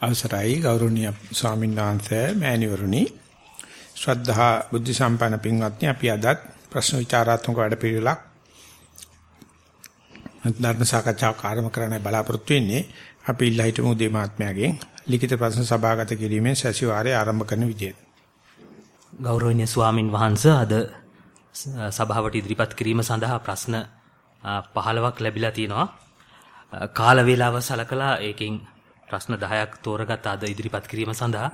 අවසරයි ගෞරවනීය ස්වාමීන් වහන්සේ මෑණිවරුනි. ශ්‍රද්ධා බුද්ධ සම්පන්න පින්වත්නි අපි අදත් ප්‍රශ්න විචාරාත්මක වැඩපිළිවෙලක් ධර්ම සාකච්ඡාවක් ආරම්භ කරන්න බලාපොරොත්තු වෙන්නේ. අපි ඉල්ලා හිටමු උදේ මහත්මයාගෙන් ලිඛිත ප්‍රශ්න සභාගත කිරීමෙන් සැසිවාරය ආරම්භ කරන විදියට ගෞරවනීය ස්වාමින් වහන්සේ අද සභාවට ඉදිරිපත් කිරීම සඳහා ප්‍රශ්න 15ක් ලැබිලා තියෙනවා. කාල වේලාව සලකලා ඒකෙන් ප්‍රශ්න 10ක් තෝරගත් අද ඉදිරිපත් කිරීම සඳහා?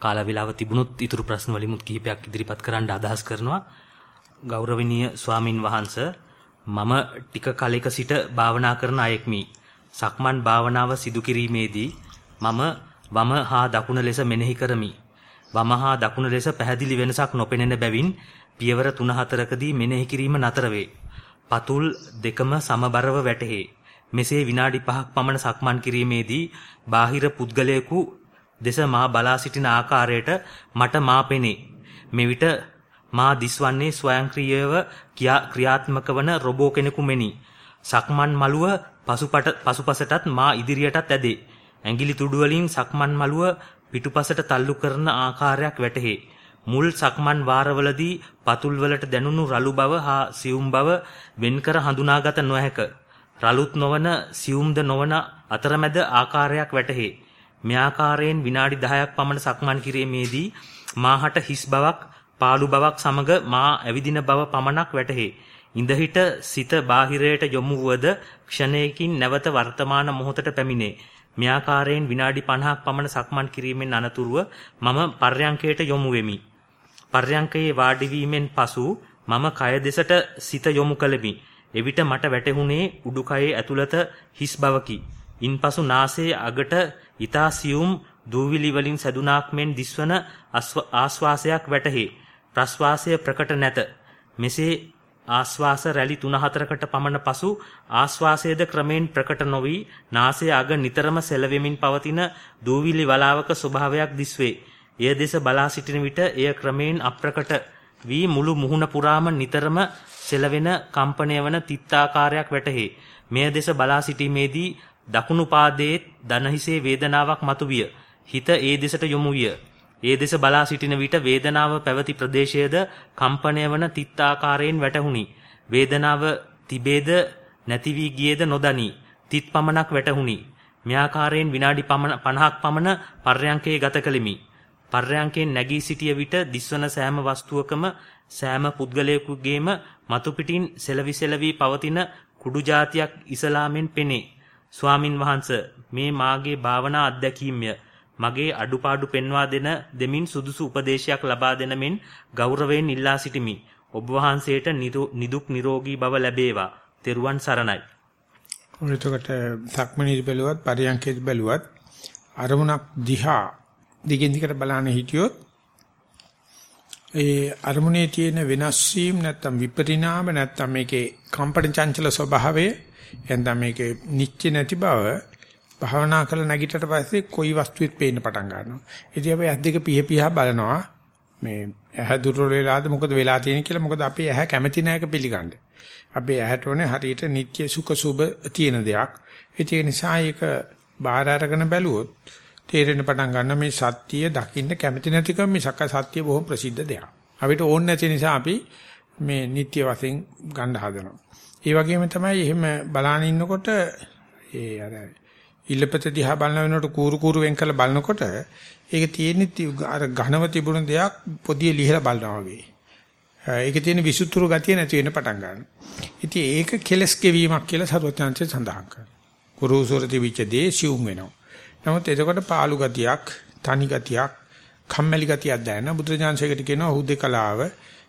කාල වේලාව තිබුණොත් ඊතුරු ප්‍රශ්න වලිමුත් කිහිපයක් ඉදිරිපත් කරන්න අදහස් කරනවා. ගෞරවනීය ස්වාමින් වහන්සේ මම ටික කලයක සිට භාවනා කරන අයෙක්මි. සක්මන් භාවනාව සිදු කිරීමේදී මම වම හා දකුණ ලෙස මෙනෙහි කරමි. වම හා දකුණ ලෙස පැහැදිලි වෙනසක් නොපෙනෙන බැවින් පියවර 3-4කදී මෙනෙහි කිරීම නතර වේ. පතුල් දෙකම සමබරව වැටහේ. මෙසේ විනාඩි 5ක් පමණ සක්මන් කිරීමේදී බාහිර පුද්ගලයෙකු දෙස මා බලා සිටින ආකාරයට මට මා පෙනේ. මෙවිට මා දිස්වන්නේ ස්වයංක්‍රීයව ක්‍රියාත්මක වන රොබෝ කෙනෙකු මෙනි. සක්මන් මළුව පසුපට පසුපසටත් මා ඉදිරියටත් ඇදේ. ඇඟිලි තුඩු වලින් සක්මන් මළුව පිටුපසට තල්ලු කරන ආකාරයක් වැටහේ. මුල් සක්මන් වාරවලදී පතුල් වලට දැනුණු රළු බව හා සියුම් බව වෙන්කර හඳුනාගත නොහැක. රළුත් නොවන සියුම්ද නොවන අතරමැද ආකාරයක් වැටහේ. මේ ආකාරයෙන් විනාඩි 10ක් පමණ සක්මන් කිරීමේදී මාහට හිස් බවක්, පාළු බවක් සමග මා ඇවිදින බව පමණක් වැටහේ. ඉඳහිට සිත බාහිරයට යොමු වුවද ක්ෂණයකින් නැවත වර්තමාන මොහොතට පැමිණේ. මේ ආකාරයෙන් විනාඩි 50ක් පමණ සක්මන් කිරීමෙන් අනතුරුව මම පර්යංකයට යොමු වෙමි. පර්යංකයේ වාඩි වීමෙන් පසු මම කය දෙසට සිත යොමු කළෙමි. එවිට මට වැටහුණේ උඩුකයේ ඇතුළත හිස් බවකි. ඉන්පසු නාසයේ අගට ඊතා සියුම් දූවිලි වලින් සැදුනාක් මෙන් දිස්වන ආස්වාසයක් වැටහේ. ප්‍රස්වාසය ප්‍රකට නැත. මෙසේ ආස්වාස රැලි 3-4කට පමණ පසු ආස්වාසයේද ක්‍රමෙන් ප්‍රකට නොවි නාසය අග නිතරම සෙලවෙමින් පවතින දූවිලි වලාවක ස්වභාවයක් දිස්වේ. එය දෙස බලා සිටින විට එය ක්‍රමෙන් අප්‍රකට වී මුළු මුහුණ පුරාම නිතරම සෙලවෙන කම්පණය වන තිත්තාකාරයක් වැටහේ. මෙය දෙස බලා සිටීමේදී දකුණු පාදයේ දනහිසේ වේදනාවක් මතුවිය. හිත ඒ දෙසට යොමු විය. ඒ දෙස බලා සිටින විට වේදනාව පැවති ප්‍රදේශයේද කම්පණය වන තිත්තාකාරයෙන් වැටහුණි. වේදනාව තිබේද නැති වී ගියේද නොදනි. තිත් පමණක් වැටහුණි. මේ ආකාරයෙන් විනාඩි 50ක් පමණ පර්යංකයේ ගත කළෙමි. පර්යංකයෙන් නැගී සිටිය විට දිස්වන සෑම වස්තුවකම සෑම පුද්ගලයෙකුගේම මතු පිටින් සෙලවි සෙලවි පවතින කුඩු జాතියක් ඉස්ලාමෙන් පෙනේ. ස්වාමින් වහන්සේ මේ මාගේ භාවනා අත්දැකීමය. මගේ අඩුපාඩු පෙන්වා දෙන දෙමින් සුදුසු උපදේශයක් ලබා දෙන මෙන් ගෞරවයෙන් ඉල්ලා සිටිමි. ඔබ වහන්සේට නිදුක් නිරෝගී බව ලැබේවා. තෙරුවන් සරණයි. එතකොට සක්මනීද බැලුවත් පරියන්කේද බැලුවත් අරමුණක් දිහා දිගින් දිගට බලන්න හිටියොත් ඒ අරමුණේ තියෙන වෙනස් වීම නැත්තම් විපරිණාම නැත්තම් මේකේ කම්පන චංචල ස්වභාවය එතන මේකේ නිච්ච නැති බව භාවනා කරලා නැගිටට පස්සේ කොයි වස්තුවෙත් පේන්න පටන් ගන්නවා. ඉතින් අපි ඇස් දෙක පිහ පිහ බලනවා මේ ඇහැ දුර්වල වෙලාද මොකද වෙලා තියෙන්නේ කියලා මොකද අපි ඇහැ කැමති නැයක පිළිගන්නේ. අපි ඇහැට ඕනේ හරියට නිත්‍ය සුඛ සුබ තියෙන දෙයක්. ඒ නිසා ඒක බාහිර අරගෙන බැලුවොත් තේරෙන්න පටන් ගන්න මේ සත්‍යය දකින්න කැමති නැතිකම මිසක් සත්‍ය බොහොම ප්‍රසිද්ධ දෙයක්. අපිට ඕන නැති නිසා අපි මේ නිත්‍ය වශයෙන් ගන්න හදනවා. ඒ වගේම තමයි එහෙම බලාන ඉන්නකොට ඒ අර ඉල්ලපත දිහා බලන වෙනකොට කූරු කූරු වෙන් කරලා බලනකොට ඒක තියෙන්නේ අර ඝනව තිබුණ දෙයක් පොදිය ලිහලා බලනවා වගේ. ඒකේ තියෙන විසුතුරු ගතිය නැති වෙන්න පටන් ගන්නවා. ඉතින් ඒක කෙලස් ගෙවීමක් කියලා සරුවචාන්සේ සඳහන් කරනවා. කුරුසොර තිබිච්ච දේ සිුම් වෙනවා. නමුත් එතකොට පාළු ගතියක්, තනි ගතියක්, කම්මැලි ගතියක් දැනෙන බුදුරජාන්සේකට කියනවා හුදේකලාව,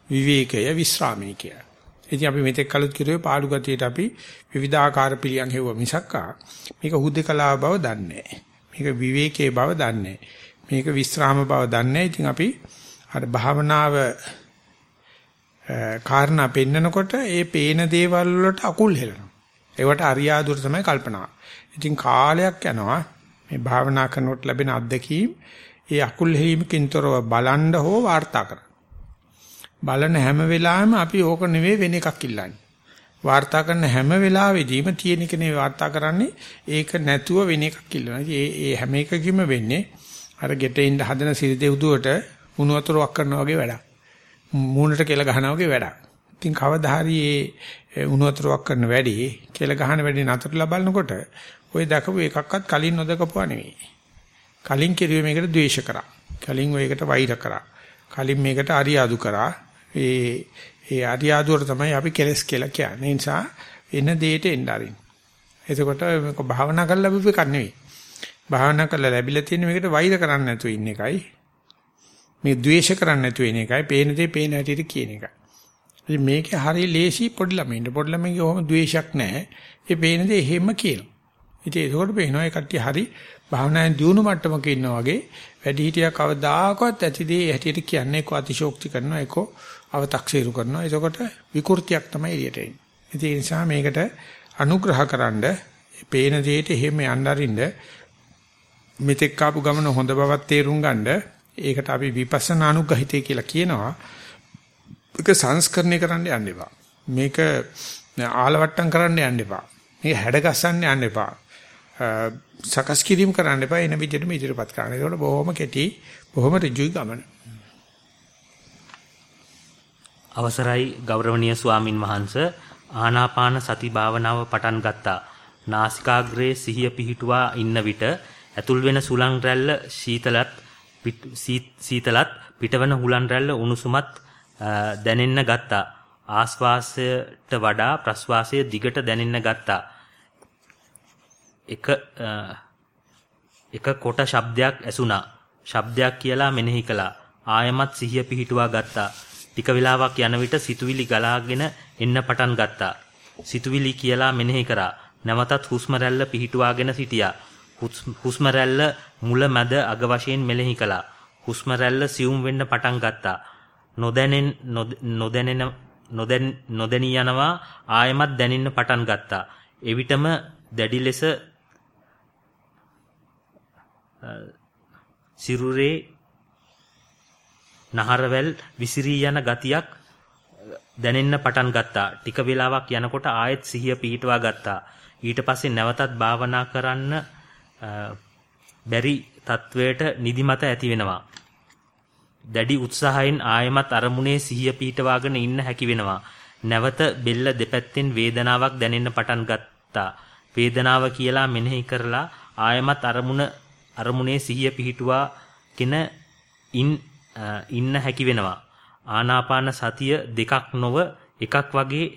විවේකය, විස්රාමයේ කියලා. ඉතින් අපි මෙතෙක් කලුත් කිරුවේ පාළු ගතියට අපි විවිධාකාර පිළියම් හෙව්ව මිසක්කා මේක හුදේකලාව බව දන්නේ මේක විවේකයේ බව දන්නේ මේක විස්රාම බව දන්නේ ඉතින් අපි අර භාවනාව කාරණා පෙන්නකොට ඒ පේන දේවල් වලට අකුල් හෙලනවා. ඒවට අරියාදුර තමයි කල්පනාව. ඉතින් කාලයක් යනවා මේ භාවනා කරනකොට ලැබෙන අත්දැකීම් ඒ අකුල් හේීමකින්තරව බලන්න හෝ වාර්තා කරන්න. බලන හැම වෙලාවෙම අපි ඕක නෙවෙයි වෙන එකක් ඉල්ලන්නේ. වාර්තා කරන හැම වෙලාවෙදීම තියෙන කෙනේ වාර්තා කරන්නේ ඒක නැතුව වෙන එකක් ඉල්ලනවා. ඒ ඒ හැම එකකින්ම වෙන්නේ අර ගෙටින් හදන සිරිදෙව්දුවට උණු වතුරක් කරනවා වගේ වැඩක්. මූණට කෙල ගහනවා වගේ වැඩක්. ඉතින් කවදා හරි ඒ උණු වතුරක් කරන වැඩි කෙල ගහන වැඩි නතර ලබනකොට ওই දකපු එකක්වත් කලින් නොදකපුවා නෙවෙයි. කලින් කෙරුවේ මේකට ද්වේෂ කරා. කලින් ඔයකට වෛර කරා. කලින් මේකට අරියාදු කරා. ඒ ඒ අරියාදුවට තමයි අපි කෙලස් කියලා කියන්නේ. ඒ නිසා එන දෙයට එන්න ආරින්. එතකොට මේක භාවනා කරලා ලැබුව එකක් නෙවෙයි. භාවනා කරලා ලැබිලා තියෙන මේකට වෛර කරන්නේ නැතුව ඉන්න එකයි. මේ ද්වේෂ කරන්නේ නැතුව ඉන්න එකයි. පේන දේ පේන හැටියට කියන එකයි. ඉතින් මේකේ හරිය ලේසි පොඩි ළමයින්ට. පොඩි ළමයින්ගේ ඔහොම ද්වේෂයක් නැහැ. ඒ පේන දේ එහෙම කියනවා. ඉතින් ඒකෝට පේනවා ඒ කට්ටිය හරි භාවනාවෙන් දියුණු මට්ටමක ඉන්නා වගේ වැඩි හිටියා කවදාකවත් ඇතිදී හැටියට කියන්නේ කො අතිශෝක්ති කරනවා ඒකෝ අව탁සීරු කරනවා. එතකොට විකෘතියක් තමයි එළියට එන්නේ. ඒ නිසා මේකට අනුග්‍රහකරනද පේන දෙයට එහෙම යන්න අරින්න මෙතෙක් ආපු ගමන හොඳ බවක් තේරුම් ගන්නද ඒකට අපි විපස්සනා අනුග්‍රහිතය කියලා කියනවා. ඒක සංස්කරණය කරන්න යන්න එපා. මේක ආලවට්ටම් කරන්න යන්න එපා. මේක හැඩගස්සන්න යන්න එපා. සකස් කිරීම කරන්න එපා එන විදිහටම ඉදිරියපත් කරන්න. ඒකට බොහොම කෙටි බොහොම ඍජුයි ගමන. අවසරයි ගෞරවනීය ස්වාමින් වහන්සේ ආනාපාන සති භාවනාව පටන් ගත්තා. නාසිකාග්‍රයේ සිහිය පිහිටුවා ඉන්න විට ඇතුල් වෙන සුලං රැල්ල සීතලත් සීතලත් පිටවන හුලං රැල්ල උණුසුමත් දැනෙන්න ගත්තා. ආස්වාසයට වඩා ප්‍රස්වාසය දිගට දැනෙන්න ගත්තා. එක එක කොට ශබ්දයක් ඇසුණා. ශබ්දයක් කියලා මෙනෙහි කළා. ආයමත් සිහිය පිහිටුවා ගත්තා. ටික වෙලාවක් යන විට සිතුවිලි ගලාගෙන එන්න පටන් ගත්තා. සිතුවිලි කියලා මෙනෙහි කරා. නැවතත් හුස්ම රැල්ල පිහිටුවාගෙන සිටියා. හුස්ම රැල්ල මුල මැද අග වශයෙන් මෙනෙහි කළා. හුස්ම රැල්ල සියුම් වෙන්න පටන් ගත්තා. නොදැනෙන නොදැනෙන නොදැන් නොදැනී යනවා ආයමත් දැනෙන්න පටන් ගත්තා. එවිටම දැඩි ලෙස සිරුරේ නහරවැල් විසිරී යන ගතියක් දැනෙන්න පටන් ගත්තා. ටික වෙලාවක් යනකොට ආයෙත් සිහිය පිහිටවා ගත්තා. ඊට පස්සේ නැවතත් භාවනා කරන්න බැරි තත්වයට නිදිමත ඇති වෙනවා. දැඩි උත්සාහයෙන් ආයමත් අරමුණේ සිහිය පිහිටවාගෙන ඉන්න හැකි වෙනවා. නැවත බෙල්ල දෙපැත්තෙන් වේදනාවක් දැනෙන්න පටන් ගත්තා. වේදනාව කියලා මෙනෙහි කරලා ආයමත් අරමුණ අරමුණේ සිහිය පිහිටුවාගෙන ඉන් ඉන්න හැකි වෙනවා. ආනාපාන සතිය දෙකක් නොව එකක් වගේ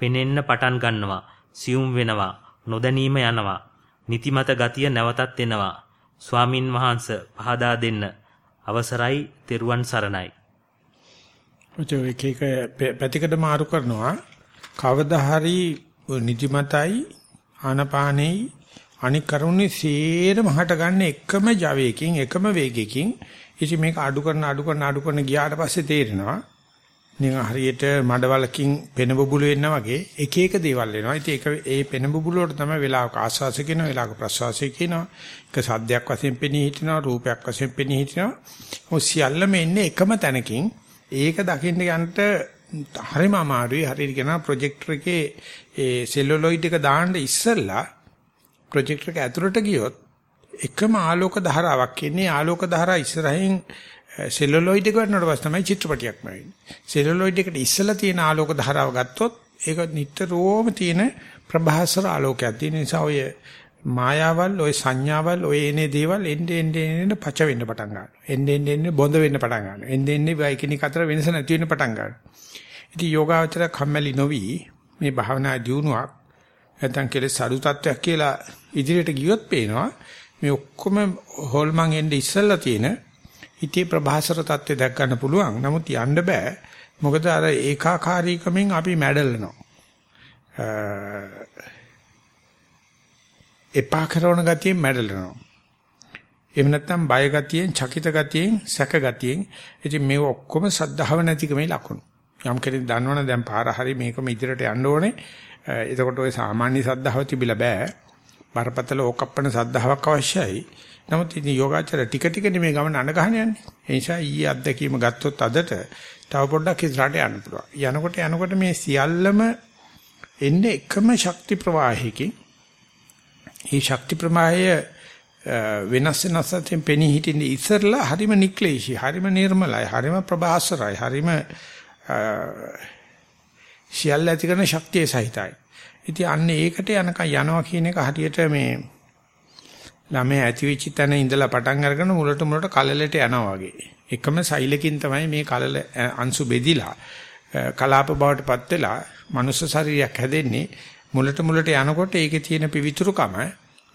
පෙනෙන්න පටන් ගන්නවා. සියුම් වෙනවා. නොදැනීම යනවා. නිතිමත ගතිය නැවතත් එනවා. ස්වාමින් වහන්ස පහදා දෙන්න. අවසරයි තෙරුවන් සරණයි. ඔය එක එක පැතිකඩ මාරු කරනවා. කවදා හරි නිතිමතයි ආනපානෙයි අනික් කරුණේ සේරම හට ගන්න එකම ජවයකින් එකම වේගයකින් ඉතින් මේක අඩු කරන අඩු කරන අඩු කරන ගියාට පස්සේ තේරෙනවා නිකන් හරියට මඩවලකින් පෙන බබුළු වෙනා වගේ එක එක දේවල් එනවා. ඉතින් ඒක ඒ පෙන බබුළු වලට තමයි වෙලාවක ආස්වාස කියනවා, වෙලාවක ප්‍රසවාසය කියනවා. ඒක සද්දයක් වශයෙන් පෙනී හිටිනවා, රූපයක් වශයෙන් පෙනී හිටිනවා. ඔය සියල්ලම එන්නේ එකම තැනකින්. ඒක දකින්න යන්නට හරිම අමාරුයි. හරියට කියනවා ප්‍රොජෙක්ටර් එකේ ඒ සෙලුලොයිඩ් එක දාන්න ඉස්සෙල්ලා ප්‍රොජෙක්ටර් එක ඇතුළට ගියොත් එකම ආලෝක ධාරාවක් එන්නේ ආලෝක ධාරා ඉස්සරහින් සෙලුලොයිඩ් එක වටනට පස්සේ තමයි චිත්‍රපටියක්ම වෙන්නේ. සෙලුලොයිඩ් එකට ඉස්සලා තියෙන ආලෝක ධාරාව ගත්තොත් ඒක නිතරම තියෙන ප්‍රභාසර ආලෝකයක්. තියෙන නිසා ඔය මායාවල්, ඔය සංඥාවල්, ඔය එනේ දේවල් එන්නේ එන්නේ එන්නේ පච වෙන්න පටන් ගන්නවා. එන්නේ එන්නේ එන්නේ බොඳ වෙන්න පටන් ගන්නවා. එන්නේ එන්නේ වයිකිනික අතර වෙනස නැති වෙන්න පටන් ගන්නවා. ඉතින් යෝගාවචර කම්මැලි නොවි මේ භාවනා දියුණුවක් නැත්නම් කෙලෙස් අඩු තත්වයක් කියලා ඉදිරියට ගියොත් පේනවා මේ ඔක්කොම හොල්මන් එන්නේ ඉස්සල්ලා තියෙන හිතේ ප්‍රභාසර தත්ත්වය දැක් ගන්න පුළුවන්. නමුත් යන්න බෑ. මොකද අර ඒකාකාරීකමෙන් අපි මැඩලනවා. එපා කරන ගතියෙන් මැඩලනවා. එහෙම නැත්නම් බය ගතියෙන්, චකිත ගතියෙන්, සැක ගතියෙන්. ඉතින් මේ ඔක්කොම සද්ධාව නැතිකමේ ලක්ෂණ. යම් කෙනෙක් දන්නවනේ දැන් පාර හරි මේකම ඉදිරියට යන්න ඕනේ. එතකොට ওই සාමාන්‍ය සද්ධාව තිබිලා බෑ. බරපතල ඕකප්පන සද්ධාාවක් අවශ්‍යයි. නමුත් ඉතින් යෝගාචර ටික ටික මේ ගමන අඬ ගහන යන්නේ. ඒ නිසා ඊයේ අත්දැකීම ගත්තොත් අදට තව පොඩ්ඩක් ඉස්සරහට යන්න පුළුවන්. යනකොට යනකොට මේ සියල්ලම එන්නේ එකම ශක්ති ප්‍රවාහයකින්. මේ ශක්ති ප්‍රවාහය වෙනස් වෙනස් අතරින් පෙනී හිටින්නේ ඉස්සරලා හරිම නික්ලේශී, හරිම නිර්මලයි, හරිම ප්‍රභාස්වරයි, හරිම සියල්ල ඇති කරන ශක්තිය සහිතයි. ඉතින් අන්න ඒකට යනකම් යනවා කියන එක හරියට මේ ළමයා ඇති වෙච්ච තැන ඉඳලා පටන් අරගෙන මුලට මුලට කලලට යනවා වගේ. එකම සෛලකින් තමයි මේ කලල අංශු බෙදිලා කලාප බවටපත් වෙලා මනුස්ස ශරීරයක් හැදෙන්නේ මුලට මුලට යනකොට ඒකේ තියෙන පිවිතුරුකම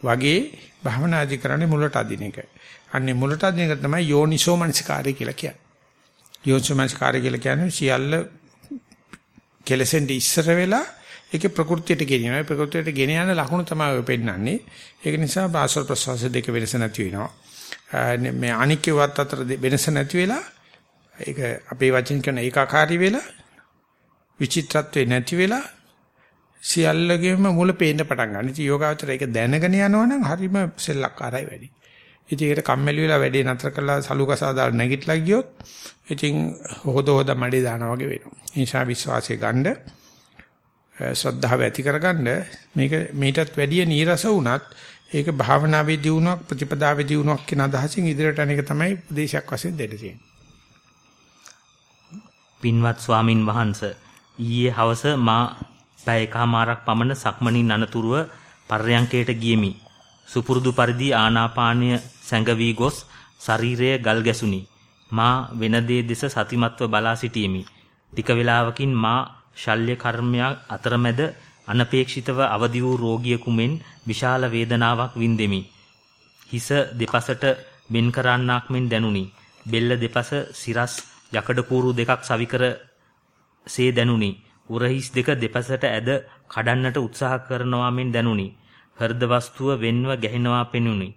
වගේ භවනාදි කරන්නේ මුලට අදින එක. අන්නේ මුලට අදින එක තමයි යෝනිසෝ මනසිකාරය කියලා කියන්නේ. යෝනිසෝ මනසිකාරය කියලා කියන්නේ සියල්ල කෙලසෙන්ඩ ඉස්සර වෙලා ඒකේ ප්‍රകൃතියට ගෙනියනවා. ප්‍රകൃතියට ගෙන යන ලකුණු තමයි ඔය පෙන්නන්නේ. ඒක නිසා ආශ්වාස ප්‍රශ්වාස දෙක වෙනස නැති වෙනවා. මේ අනික්කවත් අතර වෙනස නැති වෙලා ඒක අපේ වචන කියන ඒකාකාරී වෙලා විචිත්‍රත්වේ නැති වෙලා සියල්ලගෙම මුල පේන්න පටන් ගන්න. ඉතින් යෝගාවචර ඒක දැනගෙන යනවනම් හරිම සෙල්ලක්කාරයි වැඩි. ඉතින් ඒකට කම්මැලි වෙලා වැඩේ නතර කරලා සලුකසා දාලා නැගිටලා ගියොත් ඉතින් හොද හොද මඩේ දානවා වගේ වෙනවා. ඒ නිසා විශ්වාසය ගන්න ශ්‍රද්ධාව ඇති කරගන්න මේක මීටත් වැඩිය නීරස වුණත් ඒක භාවනාවේ දියුණුවක් ප්‍රතිපදාවේ දියුණුවක් කියන අදහසින් ඉදිරියට යන එක තමයි උපදේශයක් වශයෙන් දෙන්න තියෙන්නේ. පින්වත් ස්වාමින් වහන්සේ ඊයේ හවස මා පැය එකමාරක් පමණ සක්මණින් අනතුරුව පර්යංකයට ගියමි. සුපුරුදු පරිදි ආනාපානය සැඟවි ගොස් ශරීරය ගල් ගැසුනි. මා වෙන දේ දෙස සතිමත්ව බලා සිටියෙමි. ටික වේලාවකින් මා ශල්‍ය කර්මයක් අතරමැද අනපේක්ෂිතව අවදි වූ රෝගියෙකු මෙන් විශාල වේදනාවක් වින්දෙමි. හිස දෙපසට බෙන් කරන්නාක් මෙන් දැනුනි. බෙල්ල දෙපස සිරස් යකඩ කූරු දෙකක් සවිකර සේ දැනුනි. උරහිස් දෙක දෙපසට ඇද කඩන්නට උත්සාහ කරනවා මෙන් දැනුනි. හෘද වස්තුව වෙන්ව ගැහෙනවා පෙනුනි.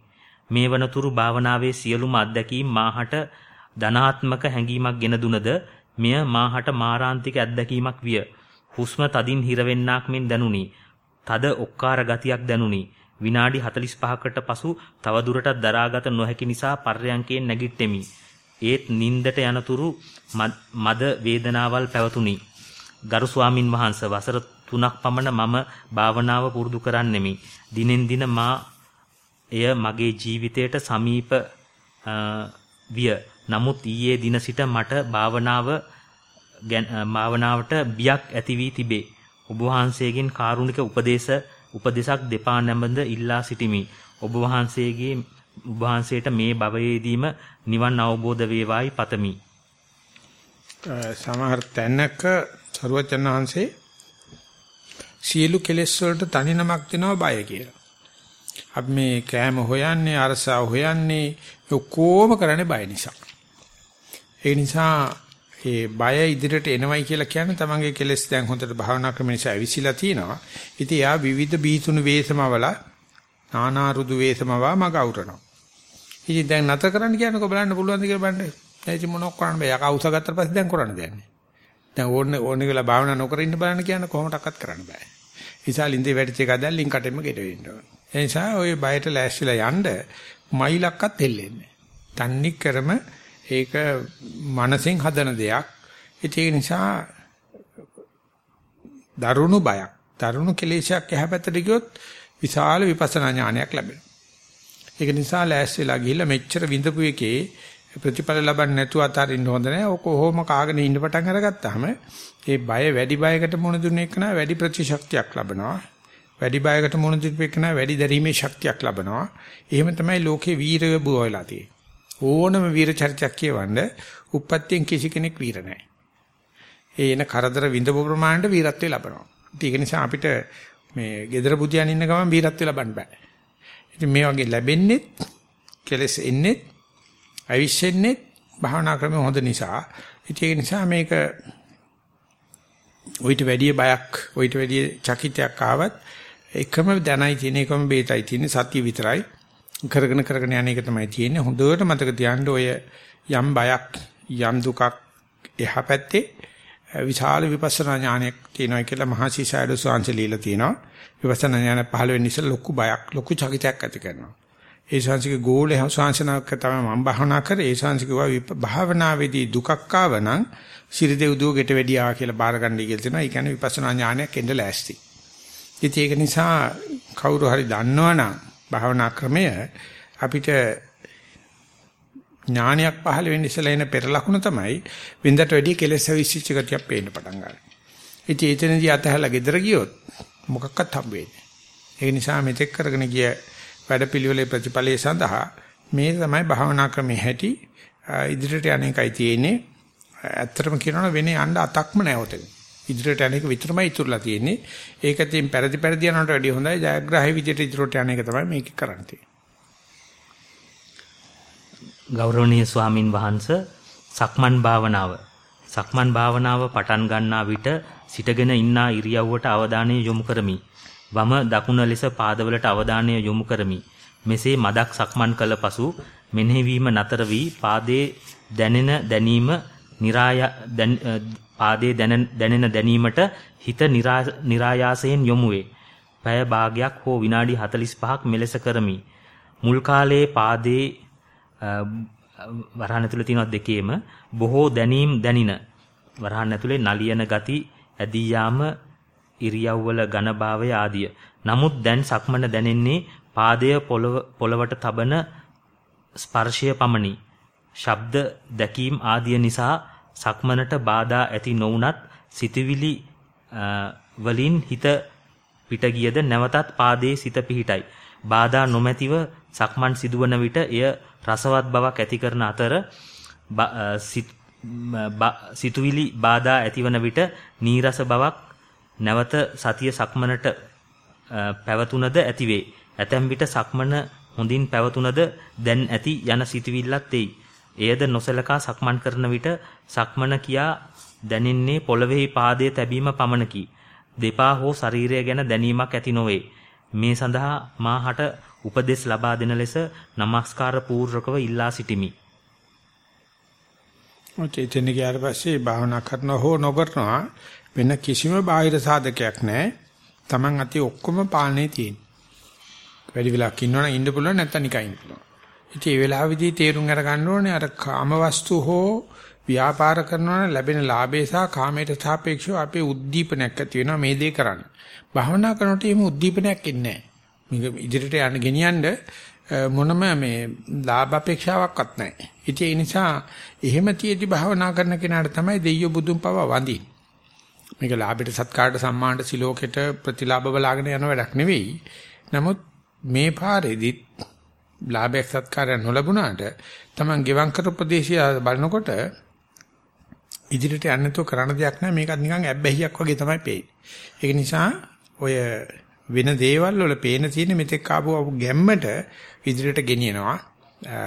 මේ වනතුරු භාවනාවේ සියලුම අත්දැකීම් මාහට ධනාත්මක හැඟීමක් ගෙන දුනද මෙය මාහට මාරාන්තික අත්දැකීමක් විය. හුස්ම තදින් හිරවෙන්නාක් මෙන් දැනුනි. තද ඔක්කාර ගතියක් දැනුනි. විනාඩි 45කට පසු තවදුරටත් දරාගත නොහැකි නිසා පර්යංකයෙන් නැගිට්ටෙමි. ඒත් නින්දට යනතුරු මද වේදනාවල් පැවතුනි. ගරු ස්වාමින් වහන්සේ වසර 3ක් පමණ මම භාවනාව පුරුදු කරන්නෙමි. දිනෙන් දින මා එය මගේ ජීවිතයට සමීප විය. නමුත් ඊයේ දින සිට මට භාවනාව භාවනාවට බියක් ඇති වී තිබේ. ඔබ වහන්සේගෙන් කාරුණික උපදේශ උපදේශක් දෙපා නැඹඳ ඉල්ලා සිටිමි. ඔබ වහන්සේගේ ඔබ වහන්සේට මේ භවයේදීම නිවන් අවබෝධ වේවායි පතමි. සමහර තැනක සරුවචන් වහන්සේ සියලු කෙලෙස් වලට තනි නමක් දෙනවා බය කියලා. අපි මේ කෑම හොයන්නේ අරසාව හොයන්නේ ඔක්කොම කරන්නේ බය නිසා. ඒ නිසා ඒ බය ඉදිරියට එනවයි කියලා කියන්නේ තමන්ගේ කෙලෙස් දැන් හොඳට භාවනා ක්‍රම නිසා විසිලා තිනවා. ඉතින් එයා විවිධ බීතුණු වේසමවල නානා රුදු වේසමවා මග අවුරනවා. ඉතින් දැන් නැතර කරන්න කියනකො බලන්න පුළුවන්ද කියලා බලන්න. දැන් මොනක් කරන්න බෑ. යකා උස ගත්තට පස්සේ දැන් කරන්න දෙන්නේ. දැන් ඕනේ ඕනේ වෙලා භාවනා නොකර ඉන්න බලන්න කියන කොහොමඩක්වත් කරන්න බෑ. නිසා ලින්දේ වැඩිච එක දැන් ලින්ක් කටෙම ගෙට වෙන්න ඕන. ඒ නිසා ওই බයට ලෑස්තිලා යන්න මයිලක්වත් දෙල්ලෙන්නේ. තන්නේ කරම ඒක මනසෙන් හදන දෙයක්. ඒක නිසා දරුණු බයක්, දරුණු කෙලෙසයක් එහාපැත්තට ගියොත් විශාල විපස්සනා ඥානයක් ලැබෙනවා. ඒක නිසා ලෑස්තිලා ගිහිල්ලා මෙච්චර විඳපු එකේ ප්‍රතිඵල ලබන්නේ නැතුව අතාරින්න හොඳ නැහැ. ඔක කොහොම කාගෙන ඉන්න පටන් අරගත්තාම ඒ බය වැඩි බයකට මුහුණ දුන්නේ කනා වැඩි ප්‍රතිශක්තියක් ලබනවා. වැඩි බයකට මුහුණ දුන්නේ කනා වැඩි දැරීමේ ශක්තියක් ලබනවා. එහෙම තමයි ලෝකේ වීරය බුවලා තියෙන්නේ. ඕනම වීර චරිතයක් කියවන්න උප්පත්තියෙන් කිසි කෙනෙක් වීර නැහැ. ඒ එන කරදර විඳපු ප්‍රමාණයට වීරත්වය ලබනවා. ඒක නිසා අපිට මේ gedara පුදියන් ඉන්න ගමන් වීරත්වය ලබන්න බෑ. ඉතින් මේ වගේ ලැබෙන්නේ කෙලස් එන්නේ අවිශ්ෙන්නේ භාවනා ක්‍රමය හොඳ නිසා. ඉතින් ඒ නිසා මේක ඔయిత වැඩි බයක් ඔయిత වැඩි චකිතයක් ආවත් එකම දැනයි තියෙන එකම බේතයි තියෙන සතිය විතරයි. කරගෙන කරගෙන යන එක තමයි තියෙන්නේ. හොඳට මතක තියාගන්න ඔය යම් බයක් යම් දුකක් එහා පැත්තේ විශාල විපස්සනා ඥානයක් තියෙනවා කියලා මහසි සයඩ සාංශ ලීලා තියෙනවා. විපස්සනා ඥාන පහළ වෙන නිසා ලොකු බයක් ලොකු චකිතයක් ඇති කරනවා. ඒ ශාන්සික ගෝලේ ශාන්සනාවක් තමයි මම භාවනා කරේ. ඒ ශාන්සික භාවනාවේදී දුකක් ආවනම් සිරිදෙව් දුවකට වැඩියා කියලා බාරගන්නයි කියලා තියෙනවා. ඒ කියන්නේ විපස්සනා ඥානයක් එන්න ලෑස්ති. ඉතින් ඒක නිසා කවුරු හරි දන්නවනම් භාවනා ක්‍රමය අපිට ඥානයක් පහළ වෙන්න ඉස්සලා එන පෙර ලකුණ තමයි වින්දට වැඩි කෙලෙස් විශ්චිත ගතියක් පේන්න පටන් ගන්නවා. ඉතින් එතනදී අතහැලා ගෙදර ගියොත් මොකක්වත් හම්බ වෙන්නේ. ඒ නිසා මෙතෙක් කරගෙන ගිය වැඩපිළිවෙලේ ප්‍රතිඵලයේ සඳහා මේ තමයි භාවනා ක්‍රමයේ හැටි ඉදිරියට යන්නේකයි තියෙන්නේ. ඇත්තටම කියනවා වෙන්නේ යන්න අතක්ම නැවතෙන. ඉදිරියට යන්නේක විතරමයි ඉතුරුලා තියෙන්නේ. ඒක තින් පෙරදි පෙරදි යනකට වැඩිය හොඳයි. ජයග්‍රාහී විදියට ඉදිරියට යන එක තමයි මේක කරන්නේ. ගෞරවනීය ස්වාමින් වහන්සේ සක්මන් භාවනාව සක්මන් භාවනාව පටන් ගන්නා විට සිටගෙන ඉන්නා ඉරියව්වට අවධානය යොමු කරමි. වම දකුණ ලෙස පාදවලට අවධානය යොමු කරමි. මෙසේ මදක් සක්මන් කළ පසු මෙනෙහිවීම නතර වී පාදයේ දැනෙන දැනීම નિરાය පාදයේ දැනෙන දැනීමට හිත નિરાයාසයෙන් යොමු වේ. පැය භාගයක් හෝ විනාඩි 45ක් මෙලෙස කරමි. මුල් කාලයේ පාදයේ වරහන් ඇතුලේ තියෙන දෙකේම බොහෝ දැනීම් දැනින වරහන් ඇතුලේ නලියන ගති ඇදී යාම ඉරියව්වල ඝන භාවය ආදිය. නමුත් දැන් සක්මන දැනෙන්නේ පාදය පොළවට තබන ස්පර්ශය පමණි. ශබ්ද දැකීම් ආදිය නිසා සක්මනට බාධා ඇති නොවුනත් සිතවිලි වලින් හිත පිට ගියද නැවතත් පාදයේ සිත පිහිටයි. බාධා නොමැතිව සක්මන් සිදුවන විට එය රසවත් බවක් ඇති කරන අතර සිතුවිලි බාධා ඇතිවන විට නීරස බවක් නැවත සතිය සක්මනට පැවතුනද ඇතිවේ. ඇතැම් විට සක්මන හොඳින් පැවතුනද දැන් ඇති යන සිතුවිල්ලත් එයි. එයද නොසලකා සක්මන් කරන විට සක්මන කියා දැනෙන්නේ පොළවේ පාදයේ තැබීම පමණකි. දෙපා හෝ ශරීරය ගැන දැනීමක් ඇති නොවේ. මේ සඳහා මාහට උපදෙස් ලබා දෙන ලෙස নমස්කාර පූර්වකව ඉල්ලා සිටිමි. ඔතේ එතන ගියාට පස්සේ භාවනා කරනවා හෝ නොකරනවා වෙන කිසිම බාහිර සාධකයක් නැහැ. Taman අතේ ඔක්කොම පාලනේ තියෙන. වැඩි වෙලාවක් ඉන්නවනම් ඉන්න පුළුවන් නැත්නම් නිකන් ඉන්න පුළුවන්. ඉතින් මේ වෙලාවේදී තේරුම් අරගන්න ඕනේ අර කාම වස්තු හෝ ව්‍යාපාර කරනවා ලැබෙන ලාභය සහ කාමයට සාපේක්ෂව අපේ උද්දීපනයක් ඇති වෙනවා මේ දේ කරන්න. භාවනා කරනකොට එහෙම උද්දීපනයක් එන්නේ නැහැ. මේක ඉදිරියට යන්න ගෙනියන්න මොනම මේ ලාභ අපේක්ෂාවක්වත් නැහැ. ඉතින් ඒ නිසා එහෙම තියේදි භාවනා කරන කෙනාට තමයි දෙයියෝ බුදුන් පව වඳින්නේ. මේක ලාභයට සත්කාරට සම්මානට සිලෝකෙට ප්‍රතිලාභ බලාගෙන යන වැඩක් නෙවෙයි. නමුත් මේ පාරේදීත් ලාභයක් සත්කාරයක් නොලැබුණාට Taman ගෙවම් කර ප්‍රදේශය බලනකොට ඉදිරියට යන්නතෝ කරන්න දෙයක් නැහැ මේකත් නිකන් ඇබ්බැහියක් වගේ තමයි පේන්නේ. ඒක නිසා ඔය වෙන දේවල් වල පේන තියෙන මෙතෙක් ආපු ගැම්මට ඉදිරියට ගෙනියනවා.